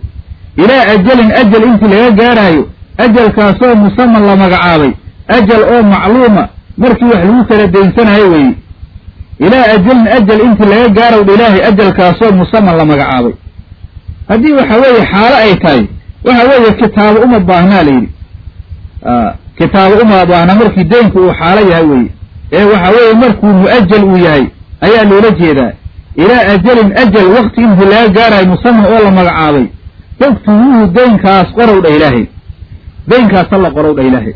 Ilaa ajalin ajal intii laga gaaraayo ajalkaasoo musaman la magacaabay ajal oo macluuma markii wax lagu kala daynsanayo weeye. Ilaa ajalin ajal intii laga gaarow dha ilaahay ajalkaasoo musaman la magacaabay haddii waxa weeye xaalo ay tahay waxa weeye kitaabo uma baahnaa la yidhi. Kitaabo uma baahna markii daynku uu xaalo yahay weeye. Ee waxa weeye markuu mu'ajal uu yahay ayaa loola jeedaa. Ilaa ajalin ajal wakti intii laga gaarayo musaman oo la magacaabay faktubuuhu daynkaas qorow dha ilaahay. Daynkaasa la qorow dha ilaahay.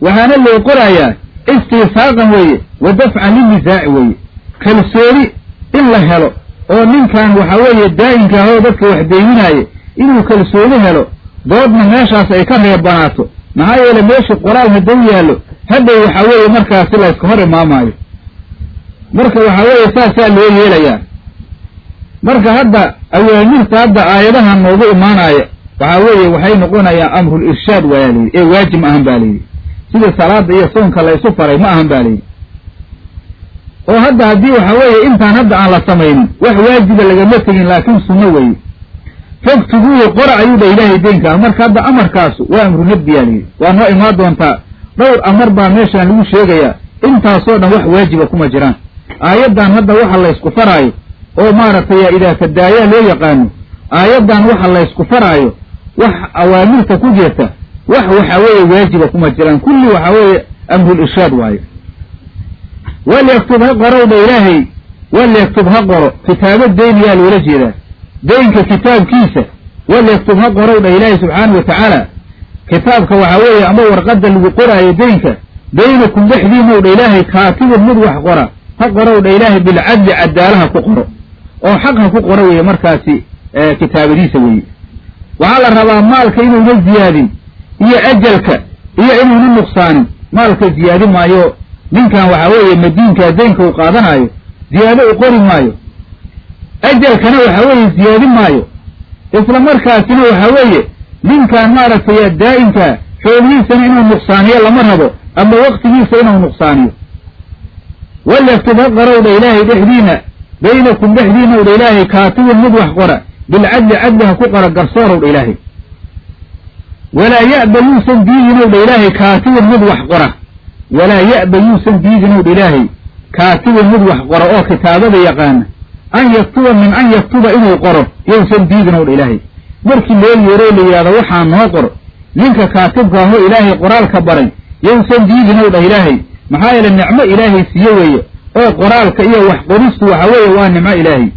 Waxaana loo qorayaa istiisaaqan weeye wa dafcan linisaaci weeye. Kalsooni in la helo oo ninkan waxa weeye daa'inka ahoo dadka wax deyminaaye inuu kalsooni helo doodna meeshaas ay ka reebanaato maxaa yeele meeshii qoraal hadduu yaallo hadhow waxa weeye markaasi la yska hor imaamaayo. Marka waxa weeye saasaa loo yeelayaa. Marka hadda awaamirta hadda aayadaha noogu imaanaya waxaa weeye waxay noqonayaan amrul irshaad waayaa layidhi ee waajib ma ahan ba layidhi sida salaada iyo soonka la ysu faray ma ahan ba layidhi oo hadda haddii waxa weeye intaan hadda aan la samaynin wax waajiba lagama tegin laakiin sunno weeye. Faktubuuhu qora ayuu dha ilaahay deynkaa marka hadda amarkaasu waa amru nabdiyaa layidhi waa noo imaan doontaa dhowr amar baa meeshaan lagu sheegayaa. Intaasoo dhan wax waajiba kuma jiraan. Aayaddan hadda waxa laysku faraayo oo maaragtay idaa tadaayaa loo yaqaano. Aayaddan waxa laysku faraayo wax awaamirta ku jirta wax waxa weeye waajiba kuma jiraan. Kulli waxa weeye amrul irshaad waayo walyaktub ha qorowdha ilaahay walyaktub ha qoro kitaabo deyniyaa loola jeedaa. Deynka kitaabkiisa walyaktub ha qorowdha ilaahay subxaanau wa tacaala. Kitaabka waxaa weeye ama warqadda lagu qoraayo deynka baynakum dhexdiinow dha ilaahay kaatibun mid wax qora. Ha qorow dha ilaahay bilcadli cadaalaha ku qoro. Oo xaq ha ku qoro weeye markaasi kitaabadiisa weeye. Waxaa la rabaa maalka inuuna ziyaadin iyo ajalka iyo inuuna nuqsaanin. Maalka ziyaadi maayo ninkan waxaa weeye madiinkaa deynka uu qaadanaayo ziyaado u qori maayo ajalkana waxa weeye ziyaadi maayo. Isla markaasina waxa weeye ninkan maaragtay daa'inka xoolihiisana inuu nuqsaaniyo lama rabo ama waktigiisa inuu nuqsaaniyo. Walyaktub ha qorowdha ilaahay dhexdiina baynakum dhexdiinowdha ilaahay kaatibun mid wax qora bilcadli cadli ha ku qora garsoorowdha ilaahay. Walaa ya'ba yuusan diidinowdha ilaahay kaatibun mid wax qora walaa ya'ba yuusan diidinowdha ilaahay kaatibun mid wax qora oo kitaabada yaqaana an yaktuba min an yaktuba inuu qoro yousan diidinowdha ilaahay markii loo yeeroo la yidhahdo waxaa noo qor. Ninka kaatibka ahoo ilaahay qoraalka baray yousan diidinow dhah ilaahay. Maxaa yeele nicmo ilaahay siiye weeye oo qoraalka iyo wax qoristu waxa weeye waa nicmo ilaahay.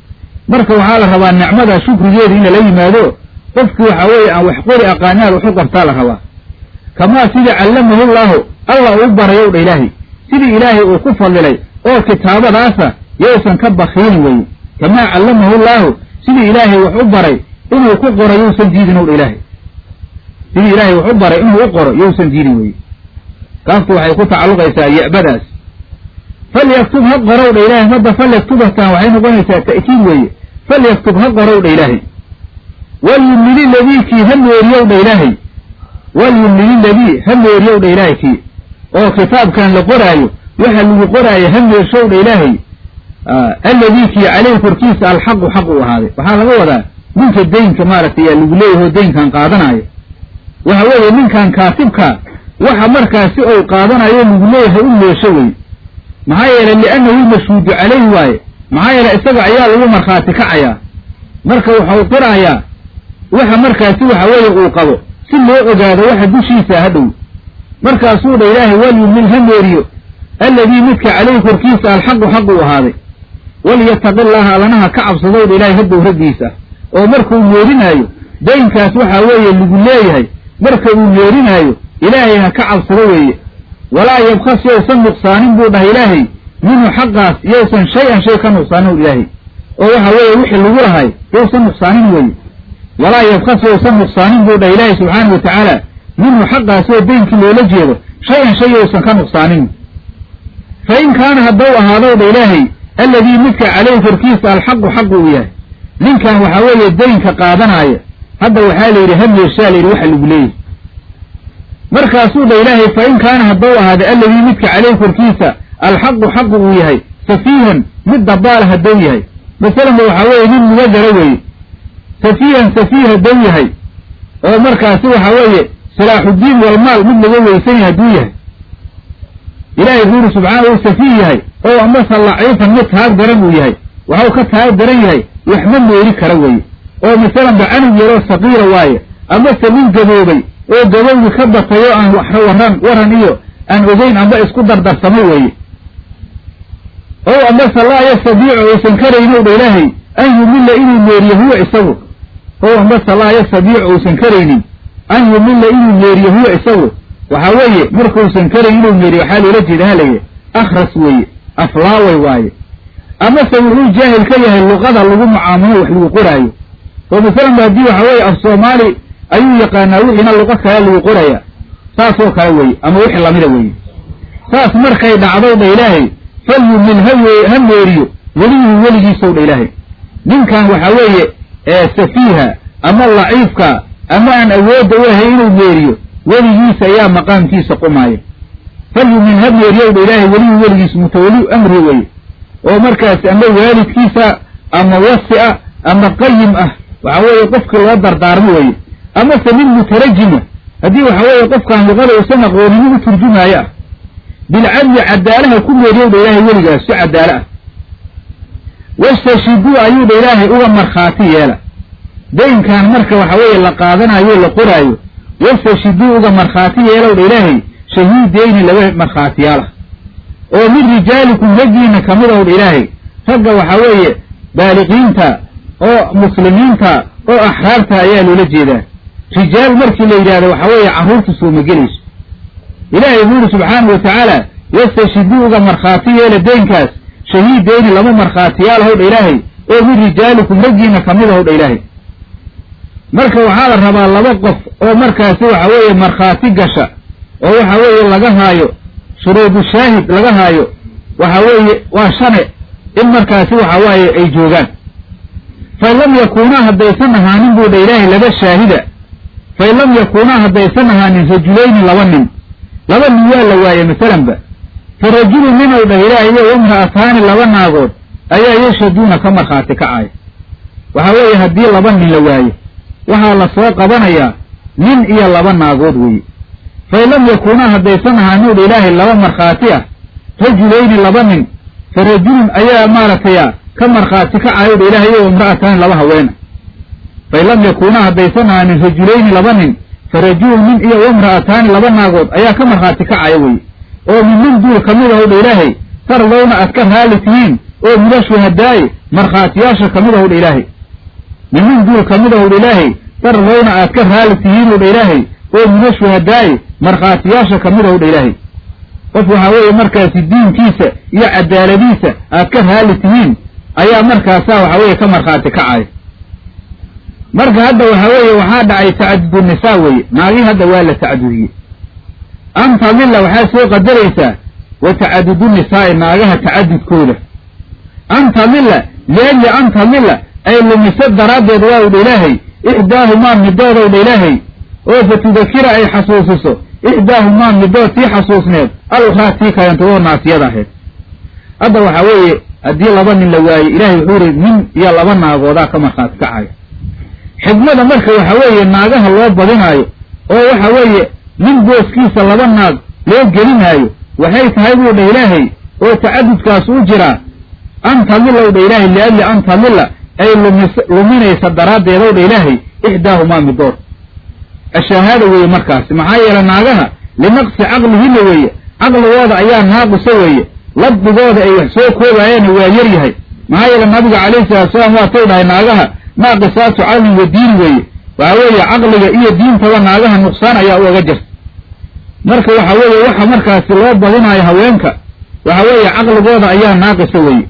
Marka waxaa la rabaa nicmada shukrigeeda in lala yimaado qofkii waxa weeye aan wax qori aqaanaad waxu qabtaa la rabaa. Kamaa sidii callamahu llaahu alla uu barayow dha ilaahay. Sidii ilaahay uu ku fadilay oo kitaabadaasa yowsan ka bakiilin weye kamaa callamahu llaahu sidii ilaahay wax u baray inuu ku qoro yowsan diidin ow dha ilaahay. Sidii ilaahay wax u baray inuu u qoro yowsan diidin weye kaaftu waxay ku tacalluqaysaa ye'badaas falyaktub ha qorow dha ilaahay madda falyaktubatan waxay noqonaysaa ta'kiid weeye. Falyaktub ha qorow dha ilaahay. Walyumlili ladii kii ha meeriyow dha ilaahay. Walyumlili ladii ha meeriyow dha ilaahay kii oo kitaabkan la qoraayo waxa lagu qoraayo ha meershow dha ilaahay. Alladii kii caleyhi korkiisa alxaqu xaq uu ahaaday. Waxaa laga wadaa ninka daynka maaragtay yaa lagu leeyaho daynkan qaadanaayo. Waxa weeye ninkan kaatibka waxa markaasi ou qaadanayo lagu leeyahay u meesho wey maxaa yeelay liannahu lmashhuudu calayhi waaye. Maxaa yeelay isaga ayaa lagu markhaati kacayaa. Marka waxau qirayaa waxa markaasi waxa weeye uu qabo. Si loo ogaado waxa dushiisa ha dhow markaasuu dha ilaahay walyumlil ha meeriyo alladii midka calayhi korkiisa alxaqu xaq uu ahaaday. Walyataqi llaaha allanaha ka cabsadowdha ilaahay haddow raggiisa. Oo markuu meerinaayo daynkaas waxaa weeye lagu leeyahay marka uu meerinaayo ilaahay ha ka cabsado weeye. Walaa yabkas yowsan nuqsaanin buu dhahay ilaahay minhu xaqaas yowsan shay-an shay ka nuqsaanin ilaahay. Oo waxa weeye wixii lagu lahay yowsan nuqsaanin weeye. Walaa yabkas yowsan nuqsaanin buu dhahay ilaahay subxaana wa tacaala minhu xaqaas oo daynkii loola jeedo shay-an shay yowsan ka nuqsaanin. Fa in kaana haddou ahaadow dha ilaahay alladii midka caleyhi korkiisa alxaqu xaqu uu yahay. Ninkan waxaa weeye daynka qaadanaaya hadda waxaa la yidhi ha meeshaa la yidhi waxa lagu leeyahy markaasuu dha ilaahay fa in kaana haddou ahaaday alladii midka caleyhi korkiisa alxaqu xaqu uu yahay safiihan mid dabaala haddou yahay. Masalanba waxaa weeye nin mugadara weeye. Safiihan safiih haddou yahay. Oo markaasi waxaa weeye salaaxuddiin walmaal mid laga weysan yahay hadduu yahay. Ilaahay yidhi subxaana uu safiih yahay. Oo amase laciifan mid taag daran uu yahay. Waxau ka taag daran yahay wax ma meeri kara weeye. Oo masalanba canug yaroo saqiira waaye. Amase nin gaboobay oo gabowgi ka batay oo aan waran waran iyo aan ogeyn amba isku dardarsamo weeye. Ow amase laa yastadiicu uusan karaynow dha ilaahay an yumilla inuu meeriyo huwa isagu. Ow amase laa yastadiicu uusan karaynin an yumilla inuu meeriyo huwa isagu. Waxaa weeye markuusan karayn inuu meeriyo waxaa loola jeeda halaya akhras weeye aflaaway waaye. Amase wuxuu jaahil ka yahay luqada lagu mucaamulo wax lagu qoraayo. Oo masalanba haddii waxa weeye af soomaali ayuu yaqaanaa wixiina luqo kale lagu qoraya. Saasoo kale weeye ama wixii lamida weeye. Saas markay dhacdow dha ilaahay falyumlil ha ha meeriyo weliyuhu weligiisow dha ilaahay. Ninkan waxaa weeye safiiha ama laciifka ama aan awoodda u lahay inuu meeriyo weligiisa ayaa maqaamkiisa qumaaya falyumlil ha meeriyow dha ilaahay weliyuhu weligiis mutawalliu amri weeye. Oo markaas ama waalidkiisa ama wasi ah ama qayim ah waxa weeye qofkii loo dardaarmo weeye. Amase nin mutarajima haddii waxa weeye qofkaan luqada uusan aqoonin u turjumaayo ah bilcadli cadaalaha ku meeriyow dha ilaahay weligaas si cadaalo ah. Wastashiduu ayuu dha ilaahay uga markhaati yeela daynkan marka waxa weeye la qaadanayo la qoraayo wastashiduu uga markhaati yeelow dha ilaahay shahiideyni laba markhaatiyaal ah oo min rijaalikum raggiina ka mid ow dha ilaahay ragga waxaa weeye baaliqiinta oo muslimiinta oo axraarta ayaa loola jeedaa. Rijaal markii la yidhahdo waxaa weeye carruurta sooma gelayso. Ilaahay buu yidhi subxaanahu wa tacaala yastashiduu uga markhaati yeela deynkaas shahiideyni laba markhaatiyaal howdha ilaahay oo min rijaalikum raggiina ka mid howdha ilaahay marka waxaa la rabaa laba qof oo markaasi waxa weeye markhaati gasha oo waxa weeye laga haayo shuruudu shaahid laga haayo waxa weeye waa shane in markaasi waxa waaye ay joogaan. Fain lam yakuunaa haddaysan ahaanin buu dha ilaahay laba shaahida. Fain lam yakuunaa haddaysan ahaanin rajulayni laba nin. Laba nin waa la waaye masalanba. Fa rajulu ninow dhah ilaahay iyo imra'ataani laba naagood ayaa yashaduuna ka markhaati kacaya waxaa weeye haddii laba nin la waayo waxaa la soo qabanayaa nin iyo laba naagood weeye fain lam yakuunaa haddaysan ahaanin dha ilaahay laba markhaati ah rajulayni laba nin fa rajulun ayaa maaragtaya ka markhaati kacayo dha ilaahay iyo imra'ataani laba haweena fain lam yakuunaa haddaysan ahaanin rajulayni laba nin fa rajulun nin iyo imra'ataani laba naagood ayaa ka markhaati kacaya weye oo minmin duul ka mid aho dha ilaahay tardowna aad ka raali tihiin oo mina shuhadaaye markhaatiyaasha ka mid aho dha ilaahay minmin duul ka mid aho dha ilaahay tardowna aad ka raali tihiin o dha ilaahay oo mina shuhadaa'i markhaatiyaasha ka mid ow dha ilaahay. Qof waxaa weeye markaasi diinkiisa iyo cadaaladiisa aad ka raali tihiin ayaa markaasaa waxaa weeye ka markhaati kacaya marka hadda waxaa weeye waxaa dhacay tacadudu nisaa weeye naagii hadda waa la tacadudiyey. Anta milla waxaa soo qadaraysaa wa tacadudu nisaa'i naagaha tacadudkooda. Anta milla liajli anta milla ay lumiso daraaddeed waa u dha ilaahay ixdaahumaa midoodow dha ilaahay oo fatudakira ay xasuusiso ixdaahumaa midood tii xasuusneed al-ukhraa tii kalenta oo naasiyada ahayd. Hadda waxaa weeye haddii laba nin la waaye ilaahay wuxuu yihi nin iyo laba naagoodaa ka markhaati kacaya xigmada marka waxa weeye naagaha loo badinaayo oo waxa weeye nin booskiisa laba naag loo gelinaayo waxay tahay buu dha ilaahay oo tacadudkaas u jiraa anta milow dha ilaahay liajli anta milla ay lumis luminaysa daraaddeedow dha ilaahay ixdaahumaa midood ashahaada weeye markaasi maxaa yeele naagaha linaqsi caqlihinna weeye caqligooda ayaa naaqisa weeye labdigooda ay wax soo koobayaanna waa yar yahay. Maxaa yeele nabiga calayhi salaatusalaam waatay dhahay naagaha naaqisaatu caqlin wa diini weeye. Waxa weeye caqliga iyo diintaba naagaha nuqsaan ayaa uga jirta. Marka waxa weeye waxa markaasi loo badinaayo haweenka waxa weeye caqligooda ayaa naaqisa weeye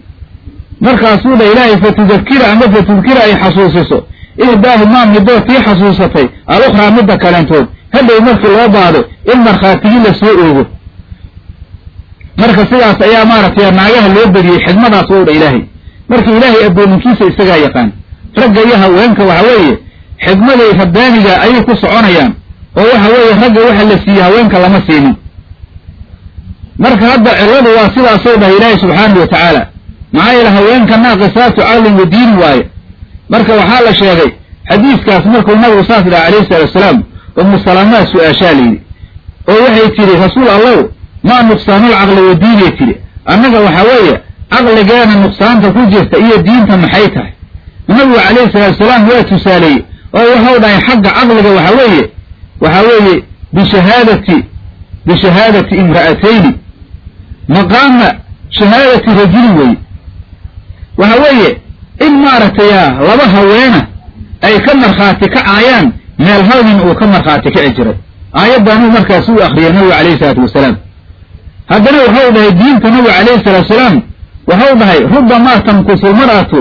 markaasuu dha ilaahay fatudakira ama fatudkira ay xasuusiso. Ihdaahumaa midoo tii xasuusatay al-ukhraa midda kalentood hadhow markii loo baado in markhaatigii la soo oogo. Marka sidaas ayaa maaragtay naagaha loo bediyey xigmadaas wow dha ilaahay. Marka ilaahay addoominkiisa isagaa yaqaan. Ragga iyo haweenka waxa weeye xigmaday rabbaaniga ayay ku soconayaan. Oo waxa weeye ragga waxa la siiyey haweenka lama siinin. Marka hadda cilladu waa sidaasou dhahay ilaahay subxaanahu wa tacaala maxaa yeele haweenka naaqisaatu caqlin wa diini waaye. Marka waxaa la sheegay xadiiskaas markuu nabigu saas dhaha calayhi salaatu wasalaam umu salamaa su'aashaa layidhi oo waxay tidhi rasuul allow maa nuqsaanul caqli wa diinay tidhi. Annaga waxaa weeye caqligeena nuqsaanta ku jirta iyo diinta maxay tahay? Nabigu calayhi salaatu wasalaam waa tusaaleeyey oo waxau dhahay xagga caqliga waxa weeye waxa weeye bishahaadati bishahaadati imra'atayni. Maqaama shahaadati rajulin weye waxa weeye in maaragtay laba haweena ay ka markhaati kacaayaan meel hal nin uu ka markhaati kici jiray aayaddaanuu markaas u akriyay nabigu calayhi salaatu wasalaam haddana waxau dhahay diinta nabigu calayhi salaatu wasalaam waxau dhahay rubamaa tamkusu lmar'atu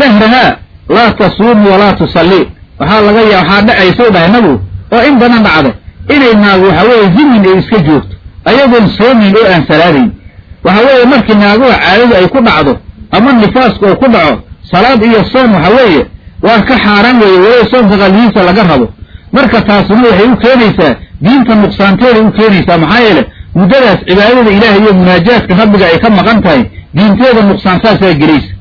dahrahaa laa tasuumu walaa tusallii waxaa laga yaa waxaa dhacaysau dhahay nabigu oo in badan dhacda inay naagu waxa weeye zimin ay iska joogto ayagoon soomayn oo aan salaadayn. Waxa weeye markii naaguha caadadu ay ku dhacdo ama nifaasku uu ku dhaco salaad iyo soom waxa weeye waa ka xaaraan weeye walow soomka qalbihiisa laga rabo. Marka taasuna waxay u keenaysaa diinta nuqsaanteeday u keenaysaa maxaa yeele muddadaas cibaadada ilaahay iyo munaajaadka rabbiga ay ka maqan tahay diinteeda nuqsaan saasaa gelaysa.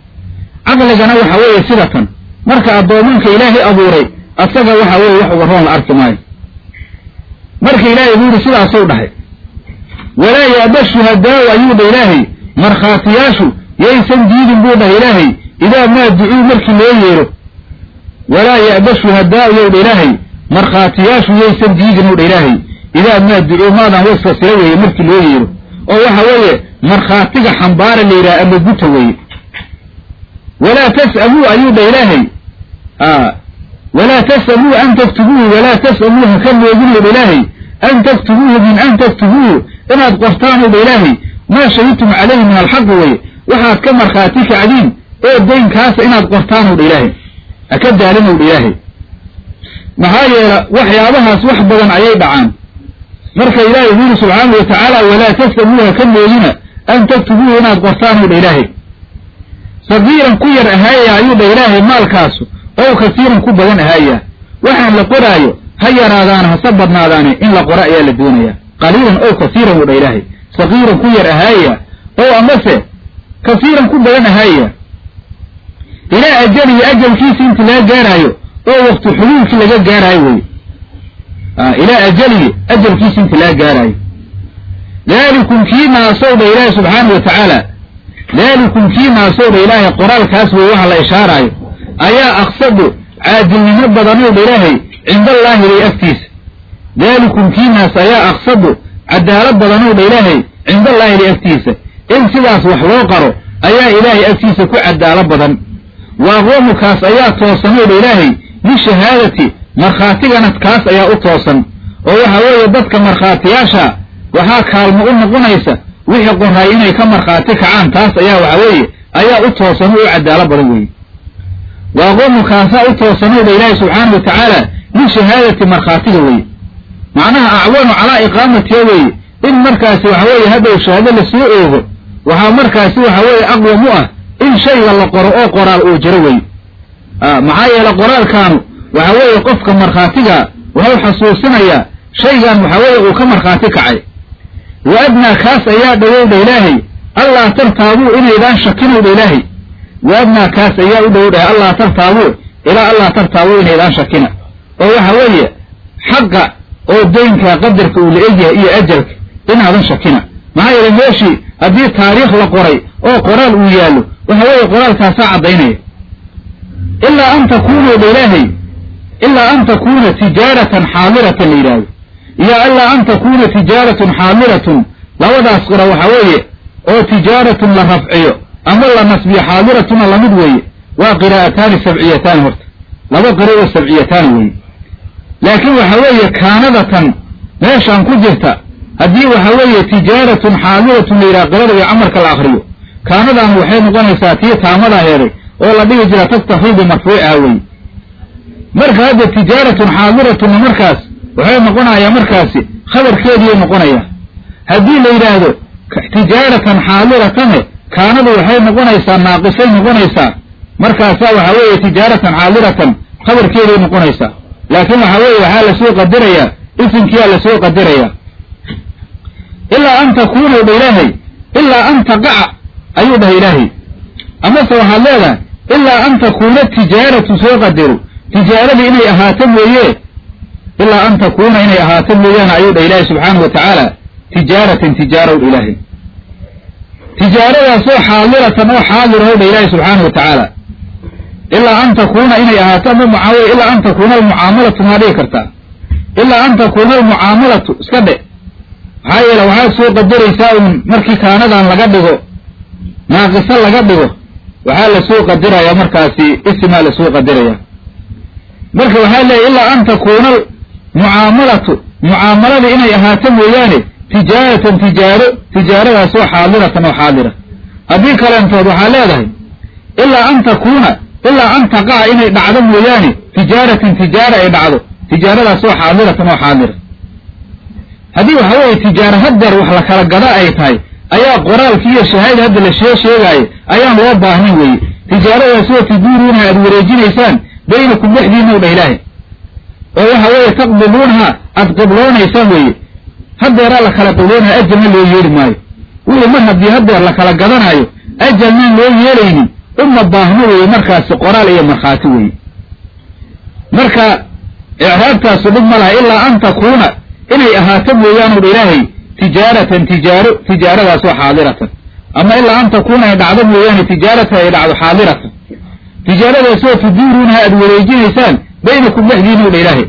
Caqligana waxa weeye sida tan. Marka addoomanka ilaahay abuuray asaga waxa weeye wax uga roon la arki maayo. Marka ilaahay buu yidhi sidaasuu dhahay walaa yaaba shuhadaau ayuu dha ilaahay markhaatiyaashu yaysan diidin buu dhahay ilaahay. Idaa maa ducuu markii loo yeero walaa ya'ba shuhadaau yow dha ilaahay markhaatiyaashu yaysan diidin u dha ilaahay. Idaa maa ducuu maadan wasfasila weeye markii loo yeero. Oo waxa weeye markhaatiga xambaara la yidhaha ama guta weeye. Walaa tas'aluu ayuu dha ilaahay. Walaa tas'aluu an taktubuuhu walaa tas'aluu haka looginu dha ilaahay. An taktubuuhu min an taktubuuhu inaad qortaan u dha ilaahay. Maa shahidtum calayhi min alxaqi weye waxaad ka markhaati kacdiin oo daynkaasa inaad qortaan u dha ilaahay haka daalin u dha ilaahay. Maxaa yeela waxyaabahaas wax badan ayay dhacaan. Marka ilaahay wuxu yidhi subxaanahu watacaala walaa tas'aluu haka loogina an taktubuuhu inaad qortaan u dha ilaahay. Sagiiran ku yar ahaaya ayuu dha ilaahay maalkaasu ow kasiiran ku badan ahaaya waxaan la qoraayo ha yaraadaana hase badnaadaane in la qoro ayaa la doonayaa qaliilan ow kasiiran wuu dha ilaahay. Sagiiran ku yar ahaaya ow amase kasiiran ku badan ahaaya ilaa ajalihi ajalkiisi inti laga gaaraayo oo wakti xuluulkii laga gaaraayo wey ilaa ajalihi ajalkiisi inti laga gaaraayo. Daalikum kii naasow dha ilaahay subxaana wa tacaala daalikum kii naasow dha ilaahay qoraalkaas wey waxa la ishaaraayo. Ayaa aqsadu caadilnimo badanow dha ilaahay cindallaahi ilay agtiisa daalikum kii naas ayaa aqsadu cadaalad badanow dha ilaahay cindallaahi ilay agtiisa in sidaas wax loo qaro ayaa ilaahay agtiisa ku cadaalo badan. Wa aqwamukaas ayaa toosanow dha ilaahay lishahaadati markhaatigana kaas ayaa u toosan. Oo waxa weeye dadka markhaatiyaasha waxaa kaalmo u noqonaysa wixii qoray inay ka markhaati kacaan taas ayaa waxa weeye ayaa u toosan oo u cadaalo badan weeye. Waaqoomu kaasaa u toosanowdha ilaahi subxaana wa tacaala lishahaadati markhaatiga weye macnaha acwanu calaa iqaamatiha weeye in markaasi waxa weeye haddow shahaado la soo oogo waxaa markaasi waxa weeye aqwam u ah in shayga la qoro oo qoraal uu jiro weye maxaa yeele qoraalkaanu waxa weeye qofka markhaatiga wuxuu xasuusinayaa shaygan waxa weeye uu ka markhaati kacay. Wa adnaa kaas ayaa dhowowdha ilaahay allaa tartaabuu inaydaan shakinowdha ilaahay. Wa adnaa kaas ayaa u dhowowdhahay allaa tartaabuu ilaa allaa tartaabuu inaydaan shakina. Oo waxa weeye xaqa oo daynka qadarka uu la-egyahay iyo ajalka inaadan shakina. Maxaa yeele meeshii haddii taariikh la qoray oo qoraal uu yaallo waxa weeye qoraalkaasaa caddaynaya. Ilaa an takuuna dha ilaahay ilaa an takuuna tijaaratan xaadiratan la yidhaahdo iyo ilaa an takuuna tijaaratun xaadiratun labadaas qira waxa weeye oo tijaaratun la rafciyo ama la nasbiyo xaadiratuna la mid weeye waa qiraa'ataani sabciyataani horta. Laba qira oo sabciyataani weeye. Laakiin waxa weeye kaanadatan meeshaan ku jirta haddii waxa weeye tijaaratun xaadiratun la yidhaha qirada iyo camarka la akriyo kaanadan waxay noqonaysaa tii taamada heeday oo la dhigi jira tagtafiidu marfuucaha weye marka hadda tijaaratun xaadiratuna markaas waxay noqonayaa markaasi khabarkeediiyay noqonayaa haddii la yidhaahdo tijaaratan xaadiratane kaanadu waxay noqonaysaa naaqisay noqonaysaa markaasaa waxa weeye tijaaratan xaadiratan khabarkeeday noqonaysaa. Laakiin waxa weeye waxaa la soo qadarayaa isimkiyaa la soo qadarayaa ilaa an takuuna dha ilaahay ilaa an taqaca. Ayuu dhahay ilaahay amase waxaad leedahay ilaa an takuuna tijaaratu soo qadaro tijaaradii inay ahaato mooye. Ilaa an takuuna inay ahaato mooyaane ayuu dhah ilaahay subxaana wa tacaala. Tijaaratan tijaarow ilaahay tijaaradaasoo xaadiratan oo xaadirahow dha ilaahay subxaana wa tacaala. Ilaa an takuuna inay ahaato ama mucaawiya ilaa an takuuna almucaamalatu maa dhigi kartaa ilaa an takuuna almucaamalatu iska dhe maxaa yeele waxaad soo qadaraysaa uun markii kaanadan laga dhigo naaqiso laga dhigo waxaa la soo qadirayaa markaasi isimaa la soo qadiraya marka waxaa leeyahy ilaa an takuuna mucaamalatu mucaamaladii inay ahaato mooyaane tijaaratan tijaaro tijaaradaasoo xaadiratan oo xaadira. Haddii kaleentood waxaa leedahay ilaa an takuuna ilaa an taqaca inay dhacdo mooyaane tijaaratan tijaara ay dhacdo tijaaradaasoo xaadiratan oo xaadira haddii waxa weeye tijaaro hadeer wax la kala gada ay tahay ayaa qoraalki iyo shahaada hadda la shee sheegaayo ayaan loo baahnayn weeye. Tijaaradaasoo tuduuruunaha aada wareejinaysaan baynakum dhexdiinaw dha ilaahay. Oo waxa weeye taqbiluunaha aada qibloonaysaan weeye. Hadeeraa la kala qibloonaya ajalna loo yeeli maayo. Wixii mar haddii hadeer la kala gadanaayo ajalnaan loo yeelaynin uma baahno weeye markaasi qoraal iyo markhaati weeye. Marka icraabtaasu dhib ma laha ilaa an takuuna inay ahaato mooyaanu dha ilaahay tijaaratan tijaaro tijaaradaasoo xaadiratan. Ama ilaa an takuuna ay dhacdo mooyaane tijaaratan ay dhacdo xaadiratan. Tijaaradaasoo tudiiruunaha aada wareejinaysaan baynakum dhexdiinaw dha ilaahay.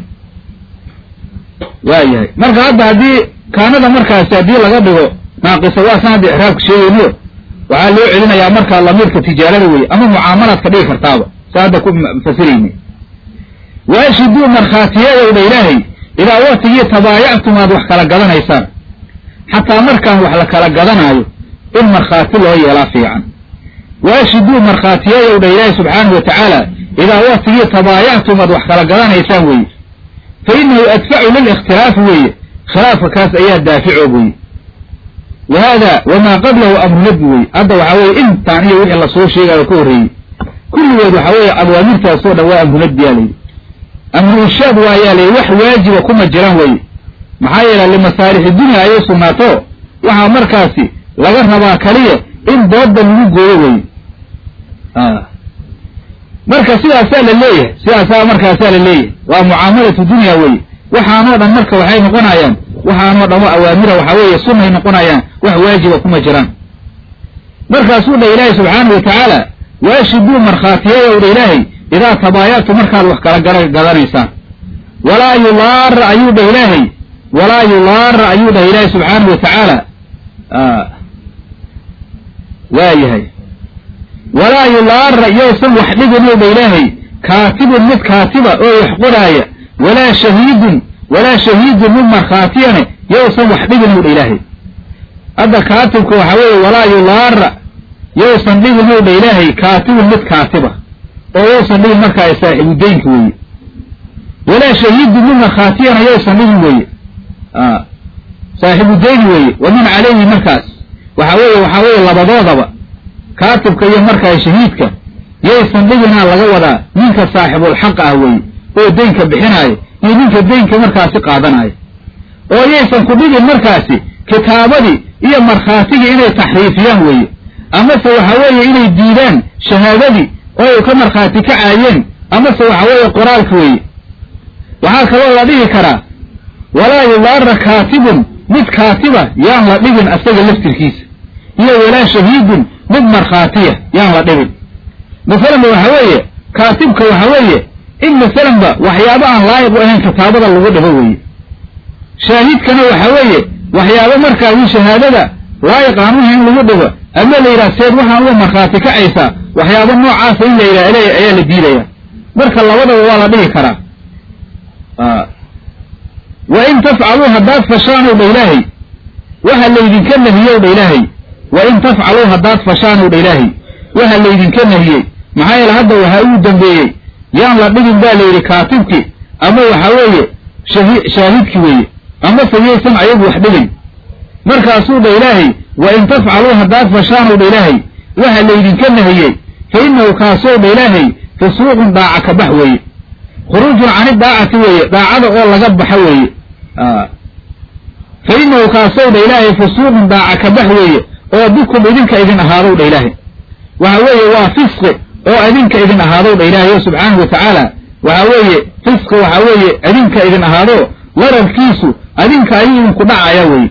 Waayahay marka hadda haddii kaanada markaasi haddii laga dhigo naaqisa waasan hadda ixraabka sheegayno waxaa loo celinayaa markaa lamiirka tijaarada weye ama mucaamalaad ka dhigi kartaaba. Sa hadda ku fasirayni waashiduu markhaatiyadow dha ilaahay idaa waktigii tabaayactum aad wax kala gadanaysaan. Xataa markaan wax la kala gadanaayo in markhaati loo yeelaa fiican. Waashiduu markhaatiyadow dha ilaahay subxaanahu wa tacaala idaa waktigii tabaayactum aad wax kala gadanaysaan weeye. Fa innahu adfacu lilikhtilaafi weeye khilaafka kaas ayaa daaficoog weye wa haada wamaa qablahu amru nadbi weye hadda waxaa weeye intaan iyo wixii la soo sheegayo ka horreeyey. Kulligood waxaa weeye awaamirtaasoo dhan waa amru nadbi yaa layidhi amru ishaad waayaa layidhi wax waajiba kuma jiraan weye maxaa yeele limasaalixi dunya ayay sugnaato waxaa markaasi laga rabaa kaliya in dooda lagu gooyo weye marka sidaasaa la leeyahay sidaasaa markaasaa la leeyahay. Waa mucaamalatu dunya weye waxaanoo dhan marka waxay noqonayaan waxaanoo dhan wa awaamira waxaa weeye sunnay noqonayaan wax waajiba kuma jiraan. Markaasuu dha ilaahay subxaanahu wa tacaala waashiduu markhaatiyadow dha ilaahay idaa tabaayactu markaad wax kala gara gadanaysaan. Walaa yulaara ayuu dhah ilaahay walaa yulaara ayuu dhah ilaahay subxaanahu wa tacaala. Waa yahay. Walaa yulaara yowsan wax dhiginow dha ilaahay kaatibun mid kaatiba oo wax qoraaya walaa shahiidun walaa shahiidun mid markhaatiyane yowsan wax dhibin owdha ilaahay. Hadda kaatibka waxaa weeye walaa yulaara yowsan dhibin owdha ilaahay kaatibun mid kaatiba oo yowsan dhibin markaa saaxibu deynka weeye. Walaa shahiidun mid markhaatiyana yowsan dhibin weeye. Saaxibu deyni weeye. Waman calayhi markaas. Waxaa weeye waxaa weeye labadoodaba kaatibka iyo markaa shahiidka yaysan dhibinaa laga wadaa ninka saaxibulxaq ah weeye oo deynka bixinaayo iyo ninka deynka markaasi qaadanaayo. Oo yaysan ku dhibin markaasi kitaabadii iyo markhaatigii inay taxriifiyaan weeye. Amase waxa weeye inay diidaan shahaadadii oo ay ka markhaati kacaayeen amase waxa weeye qoraalka weeye. Waxaa kaloo la dhihi karaa walaa yudaara kaatibun mid kaatiba yaan la dhibin asaga laftirkiisa iyo walaa shahiidun mid markhaatiya yaan la dhibin. Masalanba waxa weeye kaatibka waxa weeye in masalanba waxyaabo aan laayiq u ahayn kitaabada lagu dhibo weeye. Shaahidkana waxa weeye waxyaabo markaasi shahaadada laayiq aan u ahayn lagu dhibo ama la yidhaha seed waxaan uga markhaati kacaysaa waxyaabo noocaasa in la yidhaha le ayaa la diidaya. Marka labadaba waa la dhihi karaa. Wa in tafcaluu haddaad fashaan owdha ilaahay. Waxa laydinka nahiyey owdha ilaahay. Wa in tafcaluu haddaad fashaan owdha ilaahay. Waxa laydinka nahiyey maxaa yeele hadda waxaa ugu dambeeyey yaan la dhigin baa layidhi kaatibkii ama waxa weeye shahi shaahidki weeye amase yaysan ayagu wax dhigin markaasuu dha ilaahay wa in tafcaluu haddaad fashaan owdha ilaahay waxa laydinka nahiyey fa innahu kaasoo dha ilaahay fusuuqun dhaaca ka bax weeye khuruujun cani daacati weeye daacada oo laga baxa weeye fa innahu kaasow dha ilaahay fusuuqun daaca ka bax weeye oo bikum idinka idin ahaadow dha ilaahay waxa weeye waa fisqi oo idinka idin ahaadow dha ilaahay subxaanahu wa tacaala waxa weeye fisqi waxa weeye idinka idin ahaado lararkiisu adinka ayuu idinku dhacaya weeye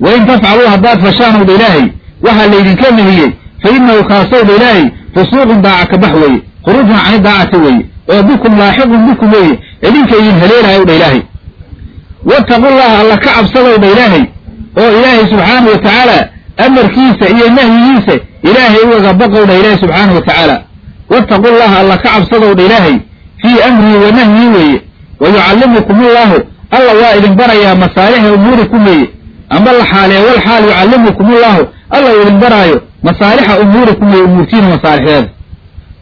wa in tafcaluu haddaad fashaan owdha ilaahay waxaa laydinka nahiyey fa innahu kaasow dha ilaahay fusuuqun daaca ka bax weeye khuruujun cani daacati weeye oo bikum laaxiqun bikum weeye idinka idin haleelahay owdha ilaahay wattaqullaha alla ka cabsadow dha ilaahay oo ilaahay subxaanahu wa tacaala amarkiisa iyo nahyigiisa ilaahay ugaga baqow dha ilaahay subxaanahu wa tacaala wattaqullaha alla ka cabsadow dha ilaahay fii amrihi wa nahyi weeye wa yucallimukum ullahu alla waa idin barayaa masaalixa umuurikum weeye ama la xaaleeya wal xaal yucallimukum ullahu alla idin baraayo masaalixa umuurikum weeye umuurtiina masaalixdeeda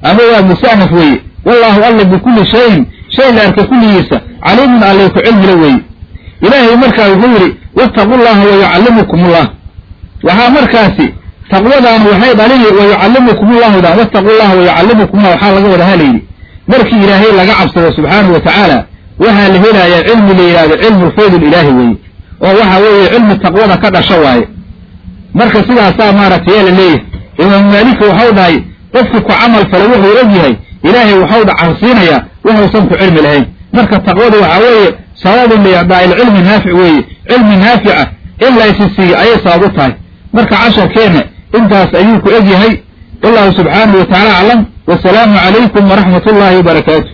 ama waa musanaf weeye wallaahu alla bikulli shayin shay la arka kulligiisa caliimun allay ku cilmila weeye ilaahay markaa wuxuu yidhi wattaqu llaha wa yucallimukum ullah waxaa markaasi taqwadan waxay dhalini wa yucallimukum ullahu da wattaqu llaha wa yucallimukum ullah waxaa laga wada halayidhi markii ilaahay laga cabsado subxaanahu wa tacaala waxaa la helayaa cilmi la yidhahdo cilmu faydul ilaahi weeye oo waxa weeye cilmi taqwada ka dhasho waaye. Marka sidaasaa maaragtay yaa la leeyahay imaamu maalika waxau dhahay qofki ku camal fale wuxuu og yahay ilaahay waxau dhacarsiinayaa wuxuusan ku cilmi lahayn. Marka taqwadu waxaa weeye sababun liicdaai ilcilmi naafic weeye cilmi naafica in la isi siiyo ayay sabab u tahay. Marka casharkeenna intaas ayuu ku eg yahay wallahu subxaanahu wa tacaala aclam wasalaamu calaykum waraxmat ullaahi wabarakaatu